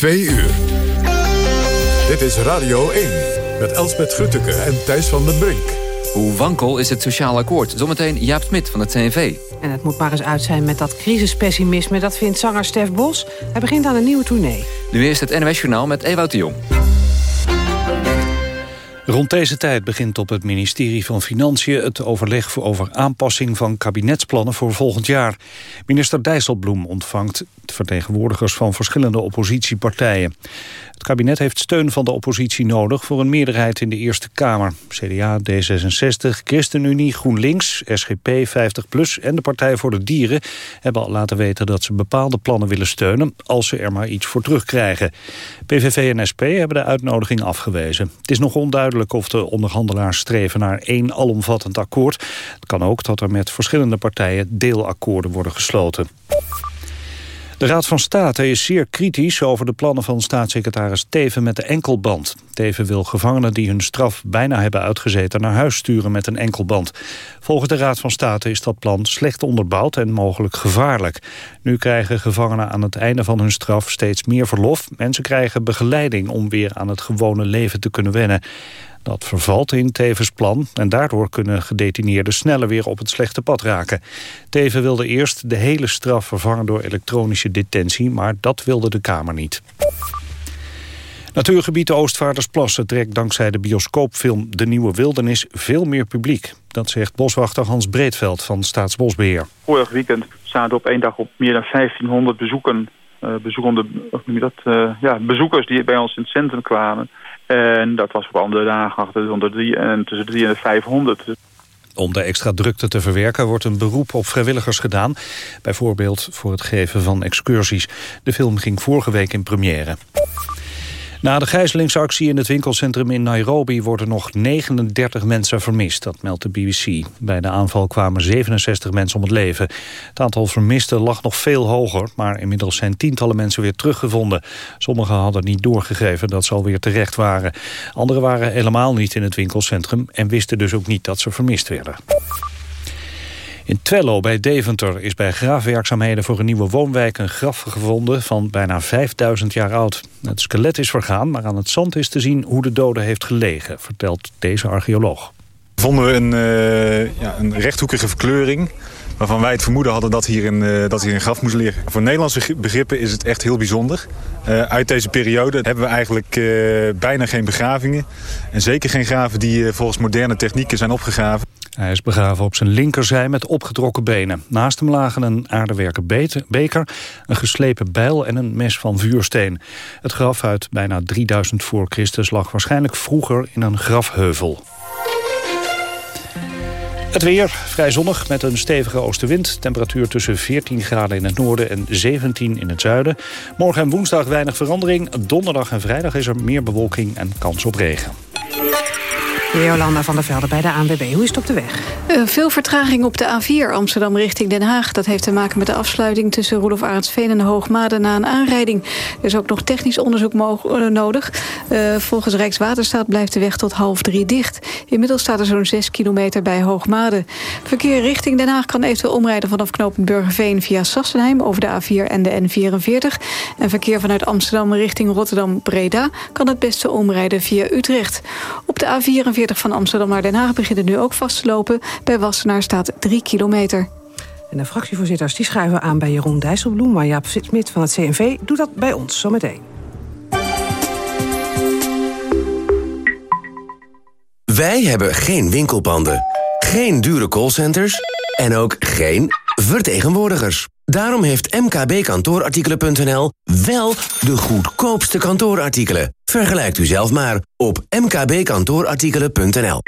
Twee uur. Dit is Radio 1 met Elsbeth Grutteke en Thijs van den Brink. Hoe wankel is het sociaal akkoord? Zometeen Jaap Smit van het CNV. En het moet maar eens uit zijn met dat crisispessimisme. Dat vindt zanger Stef Bos. Hij begint aan een nieuwe tournee. Nu eerst het NOS Journaal met Ewout de Jong. Rond deze tijd begint op het ministerie van Financiën het overleg over aanpassing van kabinetsplannen voor volgend jaar. Minister Dijsselbloem ontvangt vertegenwoordigers van verschillende oppositiepartijen. Het kabinet heeft steun van de oppositie nodig voor een meerderheid in de Eerste Kamer. CDA, D66, ChristenUnie, GroenLinks, SGP, 50PLUS en de Partij voor de Dieren hebben al laten weten dat ze bepaalde plannen willen steunen als ze er maar iets voor terugkrijgen. PVV en SP hebben de uitnodiging afgewezen. Het is nog onduidelijk of de onderhandelaars streven naar één alomvattend akkoord. Het kan ook dat er met verschillende partijen deelakkoorden worden gesloten. De Raad van State is zeer kritisch over de plannen van staatssecretaris Teven met de enkelband. Teven wil gevangenen die hun straf bijna hebben uitgezeten naar huis sturen met een enkelband. Volgens de Raad van State is dat plan slecht onderbouwd en mogelijk gevaarlijk. Nu krijgen gevangenen aan het einde van hun straf steeds meer verlof. en ze krijgen begeleiding om weer aan het gewone leven te kunnen wennen. Dat vervalt in Tevens plan en daardoor kunnen gedetineerden sneller weer op het slechte pad raken. Teven wilde eerst de hele straf vervangen door elektronische detentie, maar dat wilde de Kamer niet. Natuurgebied Oostvaardersplassen trekt dankzij de bioscoopfilm De Nieuwe Wildernis veel meer publiek. Dat zegt boswachter Hans Breedveld van Staatsbosbeheer. Vorig weekend zaten op één dag op meer dan 1500 bezoeken, uh, bezoekende, dat, uh, ja, bezoekers die bij ons in het centrum kwamen. En dat was op andere dagen achter de en tussen de 3 en de 500. Om de extra drukte te verwerken wordt een beroep op vrijwilligers gedaan. Bijvoorbeeld voor het geven van excursies. De film ging vorige week in première. Na de gijzelingsactie in het winkelcentrum in Nairobi worden nog 39 mensen vermist. Dat meldt de BBC. Bij de aanval kwamen 67 mensen om het leven. Het aantal vermisten lag nog veel hoger, maar inmiddels zijn tientallen mensen weer teruggevonden. Sommigen hadden niet doorgegeven dat ze alweer terecht waren. Anderen waren helemaal niet in het winkelcentrum en wisten dus ook niet dat ze vermist werden. In Twello bij Deventer is bij graafwerkzaamheden voor een nieuwe woonwijk een graf gevonden van bijna 5000 jaar oud. Het skelet is vergaan, maar aan het zand is te zien hoe de dode heeft gelegen, vertelt deze archeoloog. Vonden we een, uh, ja, een rechthoekige verkleuring waarvan wij het vermoeden hadden dat hier uh, dat hier een graf moest liggen. Voor Nederlandse begrippen is het echt heel bijzonder. Uh, uit deze periode hebben we eigenlijk uh, bijna geen begravingen. En zeker geen graven die volgens moderne technieken zijn opgegraven. Hij is begraven op zijn linkerzij met opgetrokken benen. Naast hem lagen een aardewerken beker, een geslepen bijl en een mes van vuursteen. Het graf uit bijna 3000 voor Christus lag waarschijnlijk vroeger in een grafheuvel. Het weer, vrij zonnig met een stevige oostenwind. Temperatuur tussen 14 graden in het noorden en 17 in het zuiden. Morgen en woensdag weinig verandering. Donderdag en vrijdag is er meer bewolking en kans op regen. Jolanda van der Velde bij de ANWB. Hoe is het op de weg? Uh, veel vertraging op de A4 Amsterdam richting Den Haag. Dat heeft te maken met de afsluiting tussen Roelof Arendsveen en Hoogmade na een aanrijding. Er is ook nog technisch onderzoek uh, nodig. Uh, volgens Rijkswaterstaat blijft de weg tot half drie dicht. Inmiddels staat er zo'n 6 kilometer bij Hoogmade. Verkeer richting Den Haag kan eventueel omrijden vanaf knooppunt Burgerveen via Sassenheim over de A4 en de N44. En verkeer vanuit Amsterdam richting Rotterdam-Breda kan het beste omrijden via Utrecht. Op de A44 van Amsterdam naar Den Haag beginnen nu ook vast te lopen. Bij Wassenaar staat 3 kilometer. En de fractievoorzitters die schuiven aan bij Jeroen Dijsselbloem... maar Jaap Smit van het CNV doet dat bij ons zometeen. Wij hebben geen winkelpanden, geen dure callcenters en ook geen vertegenwoordigers. Daarom heeft mkbkantoorartikelen.nl wel de goedkoopste kantoorartikelen. Vergelijkt u zelf maar op mkbkantoorartikelen.nl.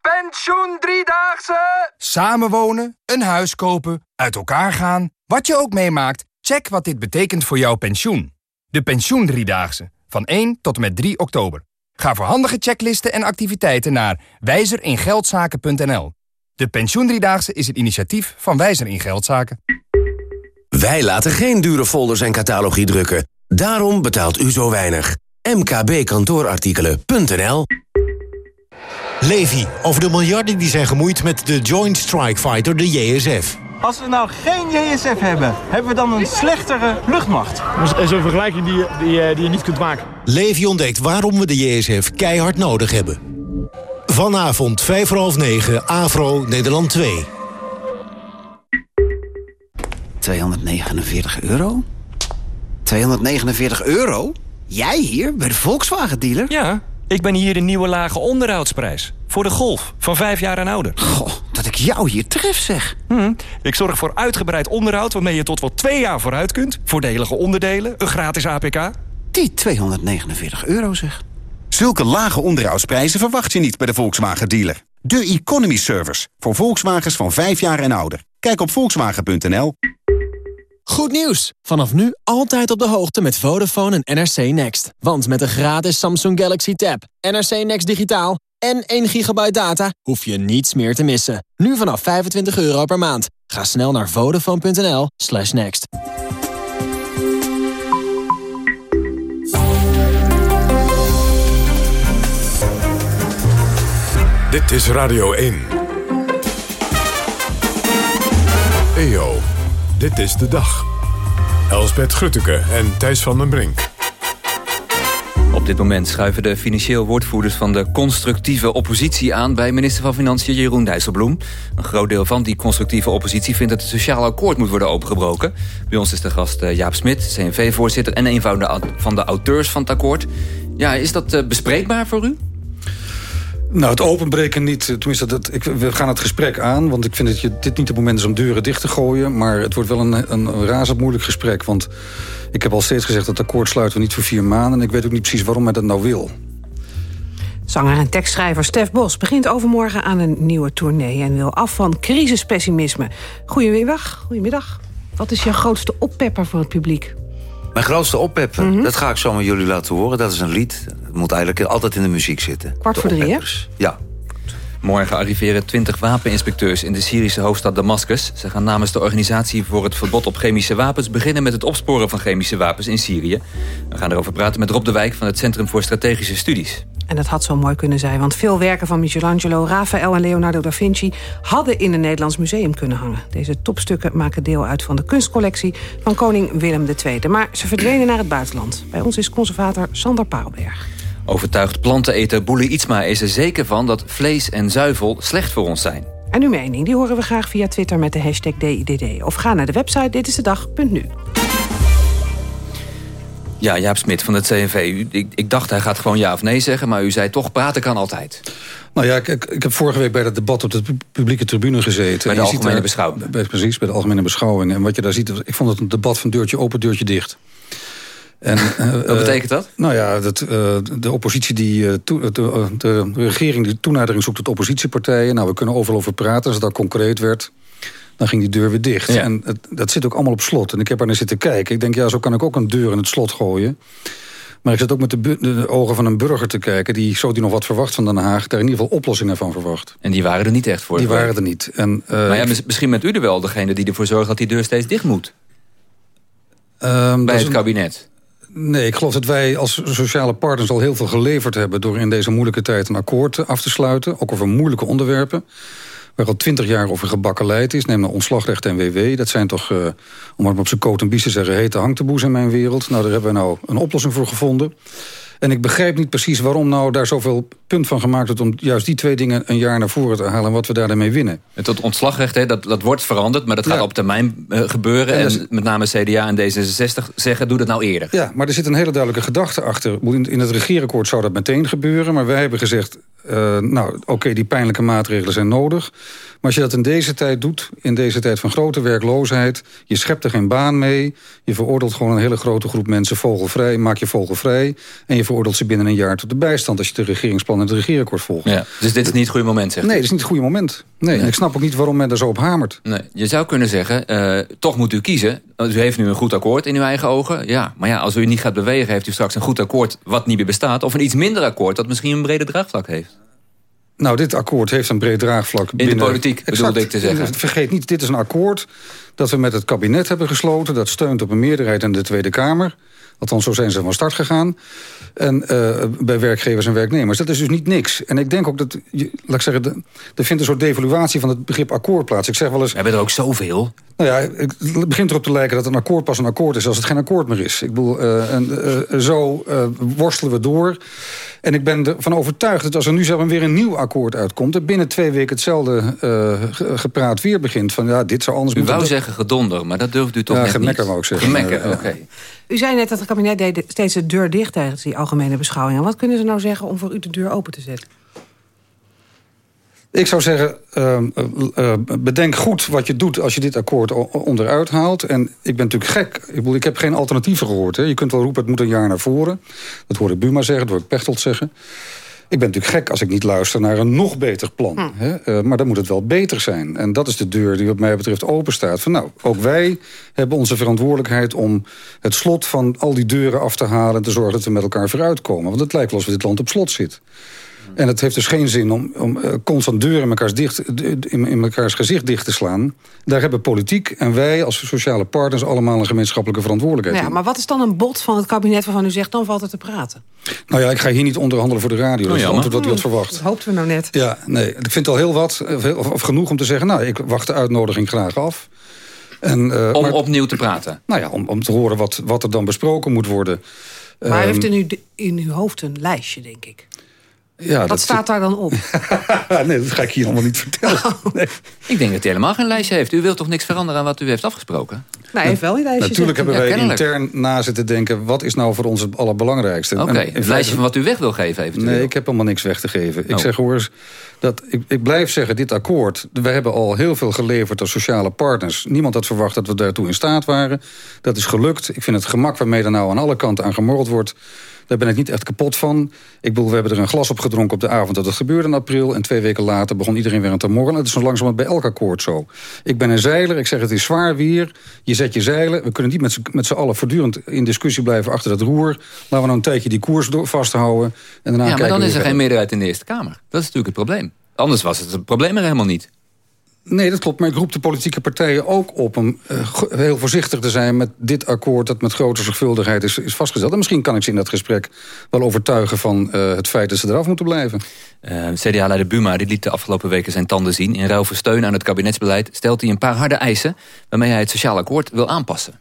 Pensioen Driedaagse! Samenwonen, een huis kopen, uit elkaar gaan. Wat je ook meemaakt, check wat dit betekent voor jouw pensioen. De Pensioen Driedaagse, van 1 tot en met 3 oktober. Ga voor handige checklisten en activiteiten naar wijzeringeldzaken.nl. De Pensioendriedaagse is het initiatief van Wijzer in Geldzaken. Wij laten geen dure folders en catalogie drukken. Daarom betaalt u zo weinig. mkbkantoorartikelen.nl Levi, over de miljarden die zijn gemoeid met de Joint Strike Fighter, de JSF. Als we nou geen JSF hebben, hebben we dan een slechtere luchtmacht? Dat is een vergelijking die, die, eh, die je niet kunt maken. Levi ontdekt waarom we de JSF keihard nodig hebben. Vanavond 5 voor half 9, Avro, Nederland 2. 249 euro? 249 euro? Jij hier, bij de Volkswagen-dealer? Ja, ik ben hier de nieuwe lage onderhoudsprijs. Voor de Golf, van vijf jaar en ouder. Goh, dat ik jou hier tref, zeg. Hm, ik zorg voor uitgebreid onderhoud waarmee je tot wel twee jaar vooruit kunt. Voordelige onderdelen, een gratis APK. Die 249 euro, zeg. Zulke lage onderhoudsprijzen verwacht je niet bij de Volkswagen-dealer. De Economy Service, voor Volkswagens van 5 jaar en ouder. Kijk op volkswagen.nl. Goed nieuws! Vanaf nu altijd op de hoogte met Vodafone en NRC Next. Want met een gratis Samsung Galaxy Tab, NRC Next Digitaal en 1 gigabyte data... hoef je niets meer te missen. Nu vanaf 25 euro per maand. Ga snel naar vodafone.nl slash next. Dit is Radio 1. EO, dit is de dag. Elsbeth Grutteke en Thijs van den Brink. Op dit moment schuiven de financieel woordvoerders van de constructieve oppositie aan bij minister van Financiën Jeroen Dijsselbloem. Een groot deel van die constructieve oppositie vindt dat het sociaal akkoord moet worden opengebroken. Bij ons is de gast eh, Jaap Smit, CNV-voorzitter en een van de auteurs van het akkoord. Ja, is dat eh, bespreekbaar voor u? Nou, het openbreken niet. Tenminste, dat, ik, we gaan het gesprek aan. Want ik vind dat je, dit niet het moment is om deuren dicht te gooien. Maar het wordt wel een, een razend moeilijk gesprek. Want ik heb al steeds gezegd dat het akkoord sluiten we niet voor vier maanden. En ik weet ook niet precies waarom hij dat nou wil. Zanger en tekstschrijver Stef Bos begint overmorgen aan een nieuwe tournee... en wil af van crisispessimisme. Goedemiddag. Goedemiddag. Wat is je grootste oppepper voor het publiek? Mijn grootste oppeppen, Mhm. dat ga ik zo met jullie laten horen. Dat is een lied. Het moet eigenlijk altijd in de muziek zitten. Kwart voor drie, hè? Ja. Morgen arriveren 20 wapeninspecteurs in de Syrische hoofdstad Damascus. Ze gaan namens de organisatie voor het verbod op chemische wapens... beginnen met het opsporen van chemische wapens in Syrië. We gaan erover praten met Rob de Wijk van het Centrum voor Strategische Studies. En dat had zo mooi kunnen zijn, want veel werken van Michelangelo, Raphaël en Leonardo da Vinci hadden in een Nederlands museum kunnen hangen. Deze topstukken maken deel uit van de kunstcollectie van koning Willem II. Maar ze verdwenen naar het buitenland. Bij ons is conservator Sander Parelberg. Overtuigd planteneter Boele Ietsma is er zeker van dat vlees en zuivel slecht voor ons zijn. En uw mening, die horen we graag via Twitter met de hashtag DIDD. Of ga naar de website ditistedag.nu. Ja, Jaap Smit van het CNV. Ik, ik dacht hij gaat gewoon ja of nee zeggen, maar u zei toch praten kan altijd. Nou ja, ik, ik, ik heb vorige week bij dat debat op de pu- publieke tribune gezeten. Bij de algemene beschouwing. Precies, bij de algemene beschouwing. En wat je daar ziet, ik vond het een debat van deurtje open, deurtje dicht. En, eh, Wat betekent dat? Nou ja, dat, eh, de oppositie die eh, de, eh, de regering die toenadering zoekt tot oppositiepartijen. Nou, we kunnen overal over praten. Als het dan concreet werd, dan ging die deur weer dicht. Ja. En het, dat zit ook allemaal op slot. En ik heb er naar zitten kijken. Ik denk, ja, zo kan ik ook een deur in het slot gooien. Maar ik zit ook met de, ogen van een burger te kijken... die, zo die nog wat verwacht van Den Haag... daar in ieder geval oplossingen van verwacht. En die waren er niet echt voor. Die waren er niet. En, eh, Maar ja, misschien bent u er wel degene die ervoor zorgt dat die deur steeds dicht moet. ehm, Bij het een- kabinet. Nee, ik geloof dat wij als sociale partners al heel veel geleverd hebben... door in deze moeilijke tijd een akkoord af te sluiten. Ook over moeilijke onderwerpen. Waar al twintig jaar over gebakkeleid is. Neem nou ontslagrecht en WW. Dat zijn toch, eh, om het op zijn koot en bies te zeggen... hete hangtaboes in mijn wereld. Nou, daar hebben we nou een oplossing voor gevonden. En ik begrijp niet precies waarom nou daar zoveel punt van gemaakt wordt... om juist die twee dingen een jaar naar voren te halen... en wat we daarmee winnen. Het tot ontslagrecht, hè, dat, dat wordt veranderd, maar dat gaat Ja. op termijn eh, gebeuren. En En, is- met name CDA en D66 zeggen, doe dat nou eerder. Ja, maar er zit een hele duidelijke gedachte achter. In in het regeerakkoord zou dat meteen gebeuren. Maar wij hebben gezegd, eh, nou oké, die pijnlijke maatregelen zijn nodig. Maar als je dat in deze tijd doet, in deze tijd van grote werkloosheid... je schept er geen baan mee, je veroordeelt gewoon een hele grote groep mensen vogelvrij... maak je vogelvrij en je veroordeelt ze binnen een jaar tot de bijstand... als je de regeringsplan en het regeerakkoord volgt. Ja. Dus dit is niet het goede moment, zegt u? Nee, dat is niet het goede moment. Nee, ik snap ook niet waarom men er zo op hamert. Nee, je zou kunnen zeggen, eh, toch moet u kiezen. U heeft nu een goed akkoord in uw eigen ogen. Ja, maar ja, als u niet gaat bewegen, heeft u straks een goed akkoord... wat niet meer bestaat. Of een iets minder akkoord dat misschien een breder draagvlak heeft. Nou, dit akkoord heeft een breed draagvlak. In binnen... de politiek bedoelde ik te zeggen. Vergeet niet, dit is een akkoord dat we met het kabinet hebben gesloten. Dat steunt op een meerderheid in de Tweede Kamer. Althans, zo zijn ze van start gegaan. En uh, bij werkgevers en werknemers. Dat is dus niet niks. En ik denk ook dat, laat ik zeggen, de, er vindt een soort devaluatie van het begrip akkoord plaats. Ik zeg wel eens... We hebben er ook zoveel. Nou ja, het begint erop te lijken dat een akkoord pas een akkoord is... als het geen akkoord meer is. Ik bedoel, uh, en, uh, zo worstelen we door. En ik ben ervan overtuigd dat als er nu zeg maar, weer een nieuw akkoord uitkomt... er binnen twee weken hetzelfde gepraat weer begint. Van ja, dit zou anders u moeten... U wou zeggen gedonder, maar dat durft u toch ja, net gemekker niet? wou ik zeggen. Gemekker, oké. U zei net dat het kabinet deed steeds de deur dicht tijdens die algemene beschouwingen. Wat kunnen ze nou zeggen om voor u de deur open te zetten? Ik zou zeggen, uh, uh, bedenk goed wat je doet als je dit akkoord onderuit haalt. En ik ben natuurlijk gek. Ik, bedoel, ik heb geen alternatieven gehoord. Hè. Je kunt wel roepen, het moet een jaar naar voren. Dat hoor ik Buma zeggen, dat hoor ik Pechtold zeggen. Ik ben natuurlijk gek als ik niet luister naar een nog beter plan. Hm. Hè? Uh, maar dan moet het wel beter zijn. En dat is de deur die wat mij betreft open staat. Van nou, ook wij hebben onze verantwoordelijkheid om het slot van al die deuren af te halen... en te zorgen dat we met elkaar vooruitkomen. Want het lijkt wel alsof dit land op slot zit. En het heeft dus geen zin om, om uh, constant deuren in mekaars, dicht, in, in mekaars gezicht dicht te slaan. Daar hebben politiek en wij als sociale partners allemaal een gemeenschappelijke verantwoordelijkheid ja, in. Maar wat is dan een bod van het kabinet waarvan u zegt, dan valt het te praten? Nou ja, ik ga hier niet onderhandelen voor de radio. Oh, dat is het antwoord wat u had verwacht. Dat hoopten we nou net. Ja, nee, ik vind het al heel wat, of, of genoeg om te zeggen... nou, ik wacht de uitnodiging graag af. En, uh, om maar, opnieuw te praten? Nou ja, om, om te horen wat, wat er dan besproken moet worden. Maar um, heeft in uw, in uw hoofd een lijstje, denk ik? Ja, Wat dat staat daar dan op? nee, dat ga ik hier allemaal niet vertellen. Nee. Ik denk dat hij helemaal geen lijstje heeft. U wilt toch niks veranderen aan wat u heeft afgesproken? Nou, hij heeft wel een lijstje. Natuurlijk hebben wij intern na zitten denken... wat is nou voor ons het allerbelangrijkste? Oké, okay, een lijstje van wat u weg wil geven eventueel. Nee, ik heb helemaal niks weg te geven. Oh. Ik zeg hoor eens, dat, ik, ik blijf zeggen, dit akkoord... we hebben al heel veel geleverd als sociale partners. Niemand had verwacht dat we daartoe in staat waren. Dat is gelukt. Ik vind het gemak waarmee er nou aan alle kanten aan gemorreld wordt... Daar ben ik niet echt kapot van. Ik bedoel, we hebben er een glas op gedronken op de avond dat het gebeurde in april. En twee weken later begon iedereen weer aan te morren. Het is zo langzamerhand bij elk akkoord zo. Ik ben een zeiler. Ik zeg het is zwaar weer. Je zet je zeilen. We kunnen niet met z'n allen voortdurend in discussie blijven achter dat roer. Laten we nou een tijdje die koers vasthouden. En daarna ja, maar dan is er geen meerderheid in de Eerste Kamer. Dat is natuurlijk het probleem. Anders was het het probleem er helemaal niet. Nee, dat klopt. Maar ik roep de politieke partijen ook op om uh, heel voorzichtig te zijn met dit akkoord dat met grote zorgvuldigheid is, is vastgesteld. En misschien kan ik ze in dat gesprek wel overtuigen van uh, het feit dat ze eraf moeten blijven. Uh, CDA-leider Buma die liet de afgelopen weken zijn tanden zien. In ruil voor steun aan het kabinetsbeleid stelt hij een paar harde eisen waarmee hij het sociaal akkoord wil aanpassen.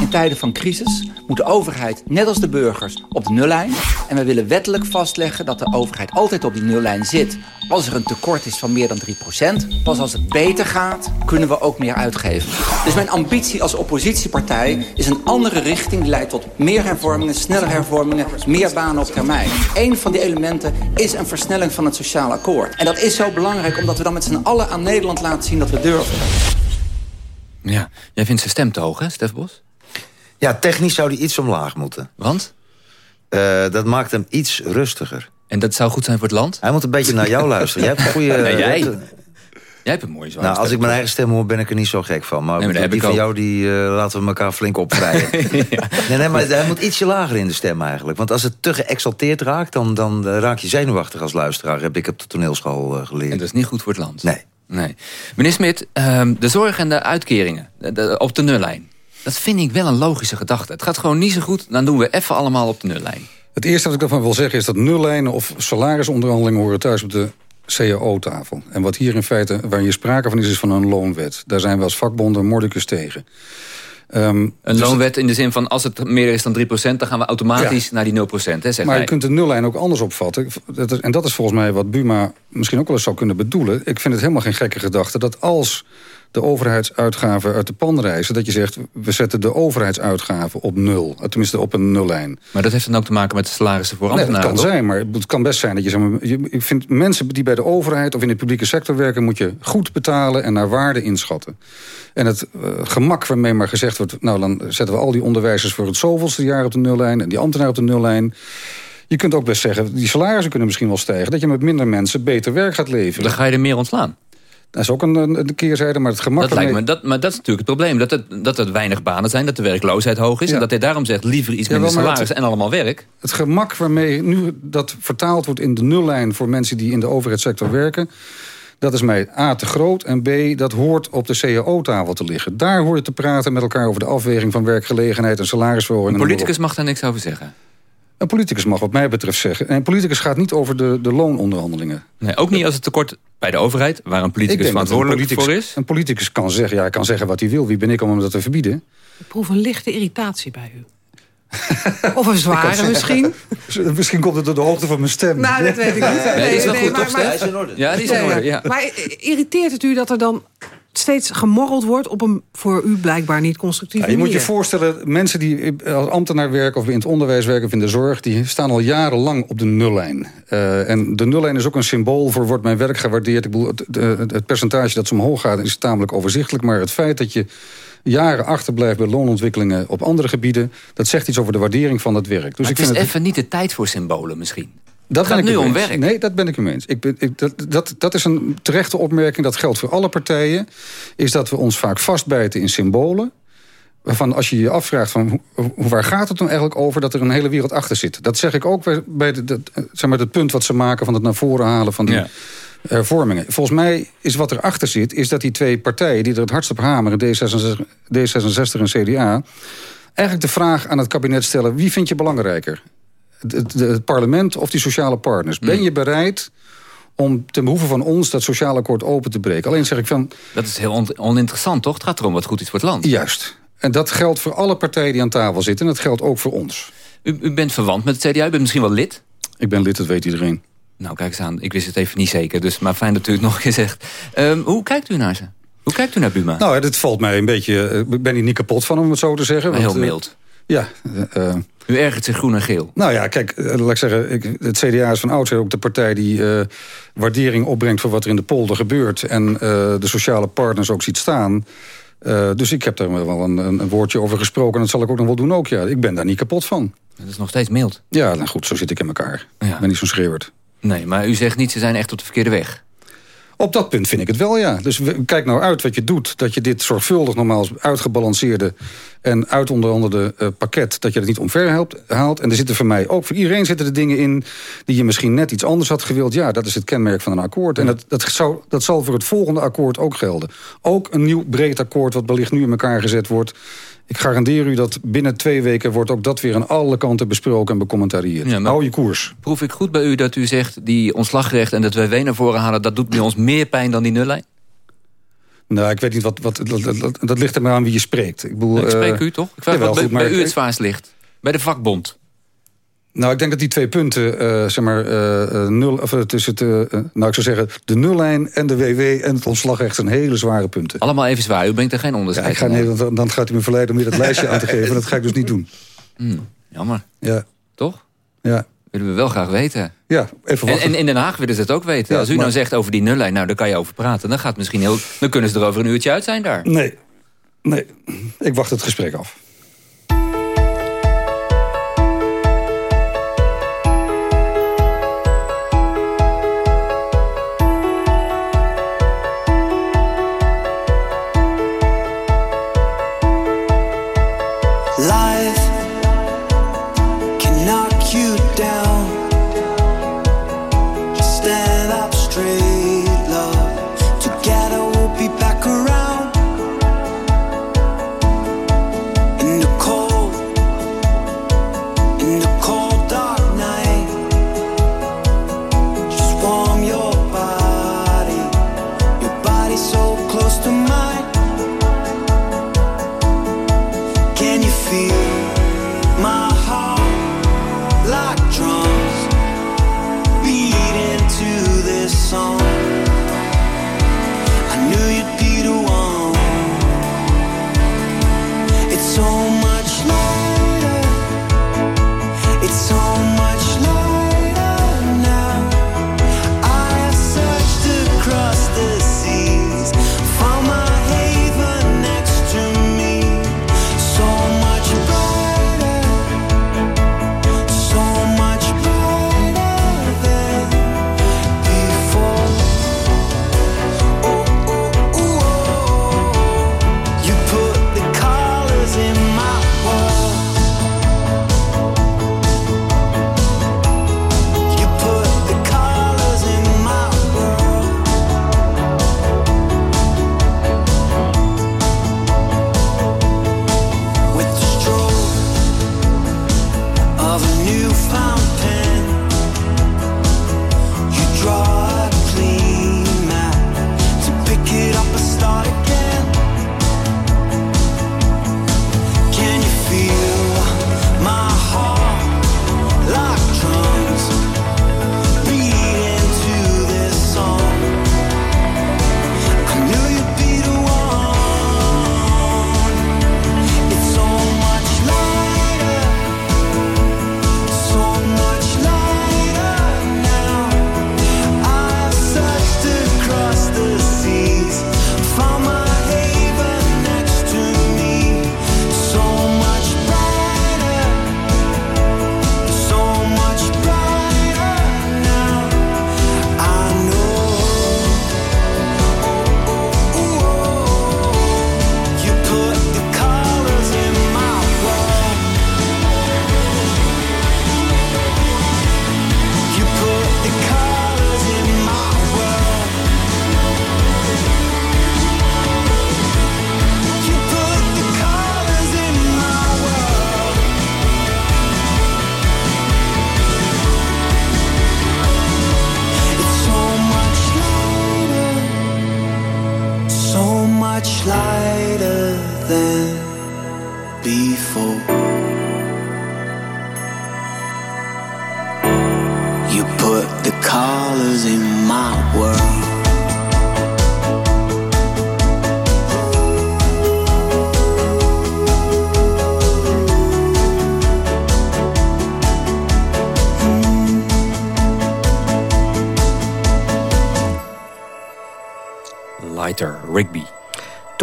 In tijden van crisis moet de overheid, net als de burgers, op de nullijn. En we willen wettelijk vastleggen dat de overheid altijd op die nullijn zit. Als er een tekort is van meer dan 3%, pas als het beter gaat, kunnen we ook meer uitgeven. Dus mijn ambitie als oppositiepartij is een andere richting... die leidt tot meer hervormingen, sneller hervormingen, meer banen op termijn. Eén van die elementen is een versnelling van het sociaal akkoord. En dat is zo belangrijk omdat we dan met z'n allen aan Nederland laten zien dat we durven. Ja, jij vindt zijn stem te hoog, hè, Stef Bos? Ja, technisch zou die iets omlaag moeten. Want? Uh, dat maakt hem iets rustiger. En dat zou goed zijn voor het land? Hij moet een beetje naar jou luisteren. Jij hebt een goede... Nee, jij. Jij hebt een mooie zware Nou, als ik mijn eigen stem hoor, ben ik er niet zo gek van. Maar, nee, maar die van ook. jou, die uh, laten we elkaar flink opvrijen. ja. Nee, nee, maar hij moet ietsje lager in de stem eigenlijk. Want als het te geëxalteerd raakt, dan, dan raak je zenuwachtig als luisteraar. Heb ik op de toneelschool uh, geleerd. En dat is niet goed voor het land? Nee. Nee. Meneer Smit, um, de zorg en de uitkeringen op de nullijn. Dat vind ik wel een logische gedachte. Het gaat gewoon niet zo goed, dan doen we even allemaal op de nullijn. Het eerste wat ik daarvan wil zeggen is dat nullijnen of salarisonderhandelingen horen thuis op de CAO-tafel. En wat hier in feite, waar hier sprake van is, is van een loonwet. Daar zijn we als vakbonden mordicus tegen. Um, een dus loonwet in de zin van als het meer is dan 3%... dan gaan we automatisch ja. naar die 0%. Hè, maar hij. je kunt de nullijn ook anders opvatten. En dat is volgens mij wat Buma misschien ook wel eens zou kunnen bedoelen. Ik vind het helemaal geen gekke gedachte dat als de overheidsuitgaven uit de pan reizen... dat je zegt, we zetten de overheidsuitgaven op nul. Tenminste, op een nullijn. Maar dat heeft dan ook te maken met de salarissen voor ambtenaren? Nee, dat kan zijn, maar het kan best zijn dat je... Zeg maar, je ik vind mensen die bij de overheid of in de publieke sector werken... moet je goed betalen en naar waarde inschatten. En het uh, gemak waarmee maar gezegd wordt... nou, dan zetten we al die onderwijzers voor het zoveelste jaar op de nullijn... en die ambtenaren op de nullijn... Je kunt ook best zeggen, die salarissen kunnen misschien wel stijgen... dat je met minder mensen beter werk gaat leveren. Dan ga je er meer ontslaan. Dat is ook een, een keerzijde, maar het gemak... Dat lijkt me, dat, maar dat is natuurlijk het probleem. Dat, het, dat er weinig banen zijn, dat de werkloosheid hoog is... en dat hij daarom zegt liever iets minder salaris en allemaal werk. Het gemak waarmee nu dat vertaald wordt in de nullijn... voor mensen die in de overheidssector werken... Dat is mij A te groot en B dat hoort op de cao-tafel te liggen. Daar hoor je te praten met elkaar over de afweging van werkgelegenheid en salarisverhoging. Een politicus mag daar niks over zeggen. Een politicus mag wat mij betreft zeggen. En een politicus gaat niet over de, de loononderhandelingen. Nee, ook niet als het tekort bij de overheid, waar een politicus verantwoordelijk voor is? Een politicus kan zeggen, ja, hij kan zeggen wat hij wil. Wie ben ik om hem dat te verbieden? Ik proef een lichte irritatie bij u. of een zware misschien. misschien komt het door de hoogte van mijn stem. Nou, dat weet ik niet. Nee, nee, is wel goed, toch, Ja, die is in orde, ja. Maar irriteert het u dat er dan steeds gemorreld wordt op een voor u blijkbaar niet constructieve ja, je manier. moet je voorstellen, mensen die als ambtenaar werken... of in het onderwijs werken of in de zorg... die staan al jarenlang op de nullijn. Uh, en de nullijn is ook een symbool voor wordt mijn werk gewaardeerd. Ik bedoel, het, het, het percentage dat ze omhoog gaat is tamelijk overzichtelijk... maar het feit dat je jaren achterblijft bij loonontwikkelingen op andere gebieden... dat zegt iets over de waardering van dat werk. Dus ik het is vind even niet de tijd voor symbolen misschien. Dat gaat nu om werk. Nee, dat ben ik u eens. Ik ben, ik, dat, dat, dat is een terechte opmerking. Dat geldt voor alle partijen. Is dat we ons vaak vastbijten in symbolen. Waarvan als je je afvraagt van waar gaat het dan eigenlijk over... dat er een hele wereld achter zit. Dat zeg ik ook bij de, zeg maar, het punt wat ze maken... van het naar voren halen van die hervormingen. Volgens mij is wat erachter zit... is dat die twee partijen die er het hardst op hameren... D66, D66 en CDA... eigenlijk de vraag aan het kabinet stellen... wie vind je belangrijker? Het, het, parlement of die sociale partners. Ben mm. je bereid om ten behoeve van ons dat sociale akkoord open te breken? Alleen zeg ik van... Dat is heel oninteressant, toch? Het gaat erom wat goed is voor het land. Juist. En dat geldt voor alle partijen die aan tafel zitten. En dat geldt ook voor ons. U, u bent verwant met het CDA, u bent misschien wel lid? Ik ben lid, dat weet iedereen. Nou, kijk eens aan. Ik wist het even niet zeker. Dus, maar fijn dat u het nog gezegd. Um, hoe kijkt u naar ze? Hoe kijkt u naar Buma? Nou, dit valt mij een beetje... Eh, ik ben hier niet kapot van, om het zo te zeggen. Maar heel eh, mild. Ja. Uh, U ergert zich groen en geel. Nou ja, kijk, uh, laat ik zeggen, ik, het CDA is van oudsher ook de partij die uh, waardering opbrengt voor wat er in de polder gebeurt. En de sociale partners ook ziet staan. dus ik heb daar wel een, een, woordje over gesproken. En dat zal ik ook nog wel doen ook, ja. Ik ben daar niet kapot van. Dat is nog steeds mild. Ja, nou goed, zo zit ik in elkaar. Ja. Ik ben niet zo'n schreeuwerd. Nee, maar u zegt niet, ze zijn echt op de verkeerde weg. Op dat punt vind ik het wel, ja. Dus kijk nou uit wat je doet. Dat je dit zorgvuldig normaal uitgebalanceerde... en uitonderhandelde uh, pakket, dat je het niet omver helpt, haalt. En er zitten voor mij ook, voor iedereen zitten er dingen in... die je misschien net iets anders had gewild. Ja, dat is het kenmerk van een akkoord. En dat, dat, zou, dat zal voor het volgende akkoord ook gelden. Ook een nieuw breed akkoord wat wellicht nu in elkaar gezet wordt... Ik garandeer u dat binnen twee weken wordt ook dat weer aan alle kanten besproken en becommentarieerd. Ja, Hou je koers. Proef ik goed bij u dat u zegt die ontslagrecht en dat wij naar voren halen... dat doet bij ons meer pijn dan die nullijn? Nou, ik weet niet wat... wat dat, dat, ligt er maar aan wie je spreekt. Ik, bedoel, ik spreek uh, u toch? Ik vraag wat bij, bij u het zwaarst ligt. Bij de vakbond. Nou, ik denk dat die twee punten, uh, zeg maar, uh, nul, of, tussen de, nou, ik zou zeggen, de nullijn en de WW en het ontslagrecht zijn hele zware punten. Allemaal even zwaar, u brengt er geen onderscheid ja, ik ga, nee, dan, dan, gaat u me verleiden om hier dat lijstje aan te geven. Dat ga ik dus niet doen. Mm, jammer. Ja. Toch? Ja. Willen we wel graag weten. Ja, even wachten. En, in Den Haag willen ze het ook weten. Ja, Als u nou zegt over die nullijn, nou, daar kan je over praten. Dan, gaat misschien heel, dan kunnen ze er over een uurtje uit zijn daar. Nee, nee. Ik wacht het gesprek af.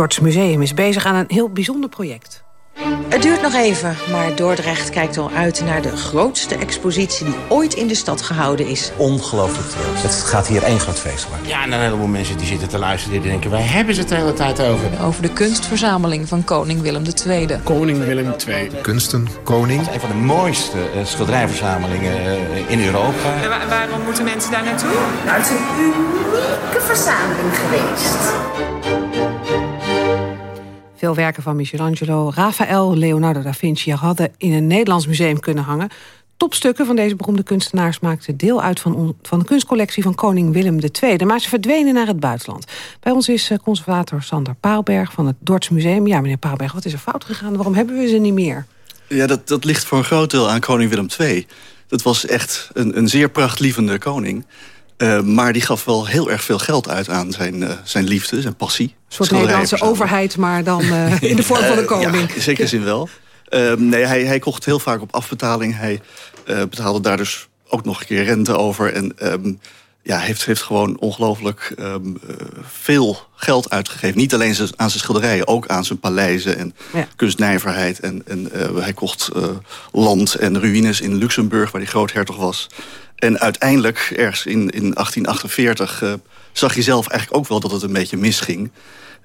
Dorts Museum is bezig aan een heel bijzonder project. Het duurt nog even, maar Dordrecht kijkt al uit naar de grootste expositie die ooit in de stad gehouden is. Ongelooflijk trots. Het gaat hier één groot feest worden. Ja, en een heleboel mensen die zitten te luisteren die denken, waar hebben ze het de hele tijd over? Over de kunstverzameling van koning Willem II. Koning Willem II. Kunstenkoning. Een van de mooiste uh, schilderijverzamelingen uh, in Europa. En waarom moeten mensen daar naartoe? Nou, het is een unieke verzameling geweest. Werken van Michelangelo, Raphaël, Leonardo da Vinci hadden in een Nederlands museum kunnen hangen. Topstukken van deze beroemde kunstenaars maakten deel uit van, van de kunstcollectie van koning Willem II. Maar ze verdwenen naar het buitenland. Bij ons is eh, conservator Sander Paalberg van het Dorts Museum. Ja, meneer Paalberg, wat is er fout gegaan? Waarom hebben we ze niet meer? Ja, dat, dat ligt voor een groot deel aan koning Willem II. Dat was echt een, een zeer prachtlievende koning. Uh, maar die gaf wel heel erg veel geld uit aan zijn, uh, zijn liefde, zijn passie. Een soort Nederlandse overheid, maar dan uh, in de vorm van een koning. Ja, in zekere zin wel. nee, hij, hij kocht heel vaak op afbetaling. Hij betaalde daar dus ook nog een keer rente over. En um, ja, heeft, heeft gewoon ongelooflijk um, veel geld uitgegeven. Niet alleen aan zijn schilderijen, ook aan zijn paleizen en ja. kunstnijverheid. En, en hij kocht land en ruïnes in Luxemburg, waar hij groothertog was. En uiteindelijk, ergens in, in 1848, uh, zag hij zelf eigenlijk ook wel dat het een beetje misging.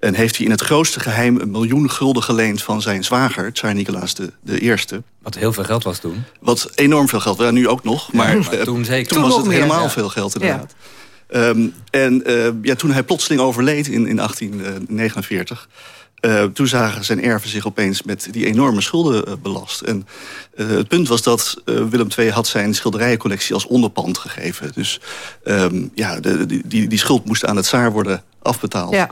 En heeft hij in het grootste geheim een miljoen gulden geleend van zijn zwager, Tsar Nicolaas de, de Eerste. Wat heel veel geld was toen. Wat enorm veel geld, ja, nu ook nog. Maar, ja, maar toen, zeker. toen was het helemaal veel geld inderdaad. Ja. Um, en uh, ja, toen hij plotseling overleed in, in 1849... Uh, toen zagen zijn erven zich opeens met die enorme schulden uh, belast. En uh, het punt was dat Willem II had zijn schilderijencollectie als onderpand gegeven. Dus um, ja, de, die, die schuld moest aan het zaar worden afbetaald. Ja.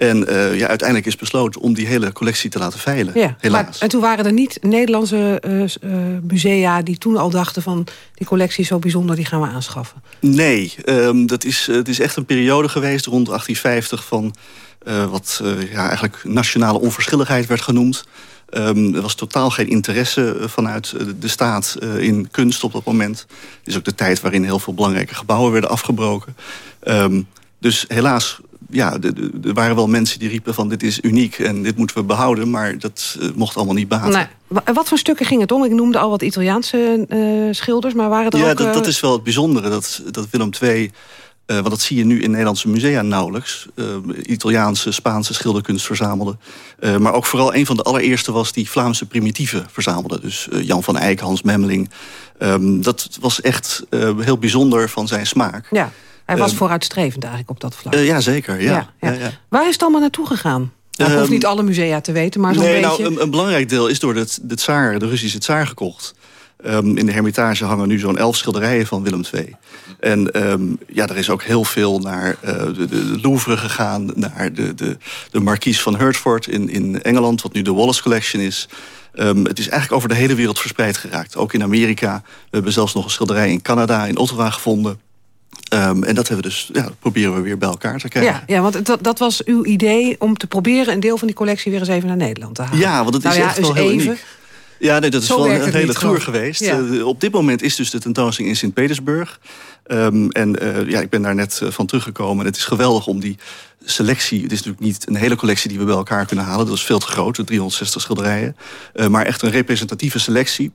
En ja, uiteindelijk is besloten om die hele collectie te laten veilen. Ja, helaas. Maar, en toen waren er niet Nederlandse musea die toen al dachten van... die collectie is zo bijzonder, die gaan we aanschaffen. Nee, um, dat is, het is echt een periode geweest rond 1850 van... Uh, wat ja, eigenlijk nationale onverschilligheid werd genoemd. Um, er was totaal geen interesse vanuit de staat in kunst op dat moment. Het is ook de tijd waarin heel veel belangrijke gebouwen werden afgebroken. Um, dus helaas, ja, er waren wel mensen die riepen van dit is uniek en dit moeten we behouden. Maar dat mocht allemaal niet baten. Nee. Wat voor stukken ging het om? Ik noemde al wat Italiaanse schilders, maar waren er ja, ook... Ja, dat, dat is wel het bijzondere, dat, dat Willem II... Uh, want dat zie je nu in Nederlandse musea nauwelijks. Uh, Italiaanse, Spaanse schilderkunst verzamelde. Uh, maar ook vooral een van de allereerste was die Vlaamse primitieve verzamelde. Dus Jan van Eyck, Hans Memmeling. Um, dat was echt heel bijzonder van zijn smaak. Ja, hij was vooruitstrevend eigenlijk op dat vlak. ja, zeker. Ja. Ja, ja. Waar is het allemaal naartoe gegaan? Nou, ik hoef niet alle musea te weten, maar zo'n nee, beetje... Nou, een, een, belangrijk deel is door de, de tsaar, de Russische tsaar gekocht. Um, in de Hermitage hangen nu zo'n elf schilderijen van Willem II. En um, ja, er is ook heel veel naar uh, de, de, Louvre gegaan... naar de, de, de Marquise van Hertford in, in Engeland... wat nu de Wallace Collection is. Um, het is eigenlijk over de hele wereld verspreid geraakt. Ook in Amerika. We hebben zelfs nog een schilderij in Canada, in Ottawa gevonden... Um, en dat hebben we dus, ja, proberen we weer bij elkaar te krijgen. Ja, ja want dat, dat was uw idee om te proberen... een deel van die collectie weer eens even naar Nederland te halen. Ja, want het is nou echt wel heel even. uniek. Ja, nee, dat is Zo wel een hele tour geweest. Ja. Uh, op dit moment is dus de tentoonstelling in Sint-Petersburg. Um, en uh, ja, ik ben daar net uh, van teruggekomen. En het is geweldig om die selectie... Het is natuurlijk niet een hele collectie die we bij elkaar kunnen halen. Dat is veel te groot, de 360 schilderijen. Uh, maar echt een representatieve selectie.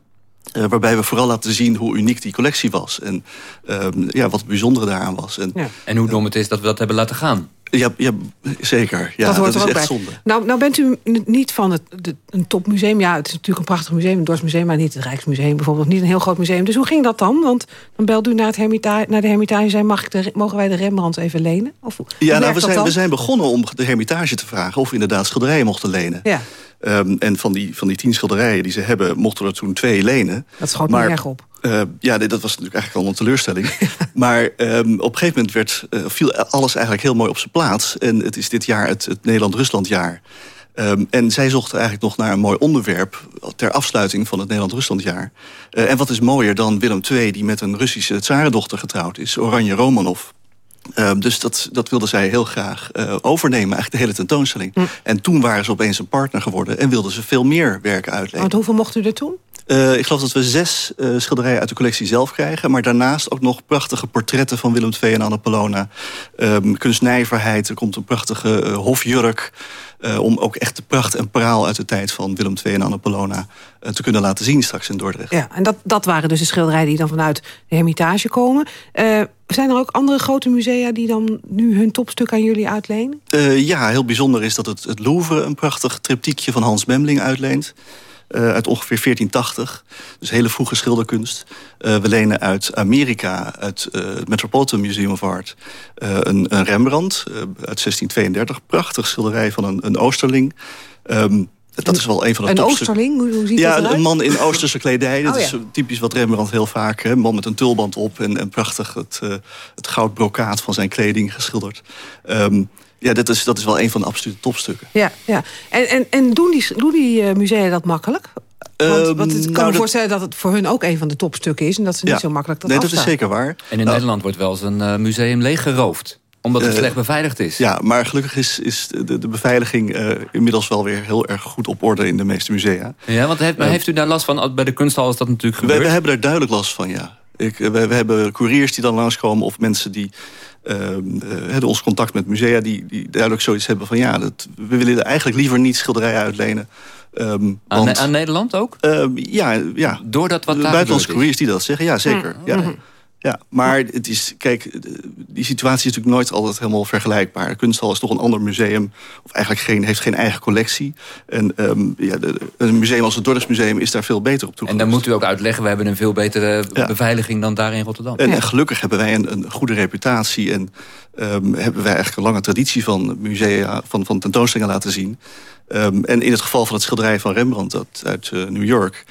Uh, waarbij we vooral laten zien hoe uniek die collectie was. En um, ja, wat het bijzondere daaraan was. En, ja. en hoe dom het is dat we dat hebben laten gaan. Ja, ja zeker. Ja, dat hoort dat er ook echt bij. zonde. Nou, nou bent u niet van het, de, een topmuseum. Ja, het is natuurlijk een prachtig museum, een Dorpsmuseum... maar niet het Rijksmuseum bijvoorbeeld, niet een heel groot museum. Dus hoe ging dat dan? Want dan belde u naar, het naar de Hermitage en zei... Mag ik de, mogen wij de Rembrandt even lenen? Of, Ja, nou, we, zijn, dan? we zijn begonnen om de Hermitage te vragen... of we inderdaad schilderijen mochten lenen. Ja, Um, en van die, van die tien schilderijen die ze hebben, mochten er toen twee lenen. dat schoot Maar- niet erg op. Uh, ja, nee, dat was natuurlijk eigenlijk al een teleurstelling. maar um, op een gegeven moment werd, uh, viel alles eigenlijk heel mooi op zijn plaats. En het is dit jaar het, het Nederland-Rusland jaar. Ehm, en zij zochten eigenlijk nog naar een mooi onderwerp... ter afsluiting van het Nederland-Ruslandjaar. Uh, en wat is mooier dan Willem II... die met een Russische tsarendochter getrouwd is, Oranje Romanov... Uh, dus dat, dat wilden zij heel graag uh, overnemen, eigenlijk de hele tentoonstelling. Hm. En toen waren ze opeens een partner geworden... en wilden ze veel meer werken uitlenen. Want hoeveel mocht u er toen? Uh, ik geloof dat we zes uh, schilderijen uit de collectie zelf krijgen. Maar daarnaast ook nog prachtige portretten van Willem II en Anne Polona. Um, kunstnijverheid, er komt een prachtige uh, hofjurk. om ook echt de pracht en praal uit de tijd van Willem II en Anne Polona... te kunnen laten zien straks in Dordrecht. Ja, en dat, dat waren dus de schilderijen die dan vanuit de Hermitage komen. zijn er ook andere grote musea die dan nu hun topstuk aan jullie uitlenen? ja, heel bijzonder is dat het, het Louvre een prachtig triptiekje van Hans Memling uitleent. Uh, uit ongeveer 1480. Dus hele vroege schilderkunst. Uh, we lenen uit Amerika, uit uh, het Metropolitan Museum of Art... een, een, Rembrandt uit 1632. Prachtig schilderij van een, een Oosterling. Um, dat is wel een van de Een topstukken. Oosterling? Hoe, ziet ja, dat eruit? een man in Oosterse kledij. Dat Oh, is ja. typisch wat Rembrandt heel vaak... Hè, een man met een tulband op en, en prachtig het, uh, het goudbrokaat van zijn kleding geschilderd. Um, ja, dat is, dat is wel een van de absolute topstukken. Ja, ja. En, en, en doen die, doen die uh, musea dat makkelijk? Want, Um, want het kan nou, me dat- voorstellen dat het voor hun ook een van de topstukken is... en dat ze niet Ja. zo makkelijk dat Nee, dat is zeker waar. En in Nou, Nederland wordt wel eens een eh, museum leeggeroofd. Omdat het Eh, slecht beveiligd is. Ja, maar gelukkig is, is de, de beveiliging eh, inmiddels wel weer heel erg goed op orde in de meeste musea. Ja, want heeft, heeft u daar last van? Bij de kunsthal is dat natuurlijk gebeurd. we hebben er duidelijk last van, ja. Ik, we, we hebben couriers die dan langskomen of mensen die ehm, eh, ons contact met musea die, die duidelijk zoiets hebben van ja, dat, we willen eigenlijk liever niet schilderijen uitlenen. Ehm, Aan, want, aan Nederland ook? ehm, ja, ja. Doordat wat daar buitenlandse couriers die dat zeggen, ja zeker. Mm, Ja. Ja, maar het is, kijk, de- die situatie is natuurlijk nooit altijd helemaal vergelijkbaar. Kunsthal is toch een ander museum, of eigenlijk geen, heeft geen eigen collectie. En ehm, ja, de, een museum als het Dordrechtsmuseum is daar veel beter op toe. En dan moet u ook uitleggen, we hebben een veel betere Ja. beveiliging dan daar in Rotterdam. En, en gelukkig hebben wij een, een goede reputatie en ehm, hebben wij eigenlijk een lange traditie van musea, van, van tentoonstellingen laten zien. Ehm, en in het geval van het schilderij van Rembrandt dat, uit eh, New York,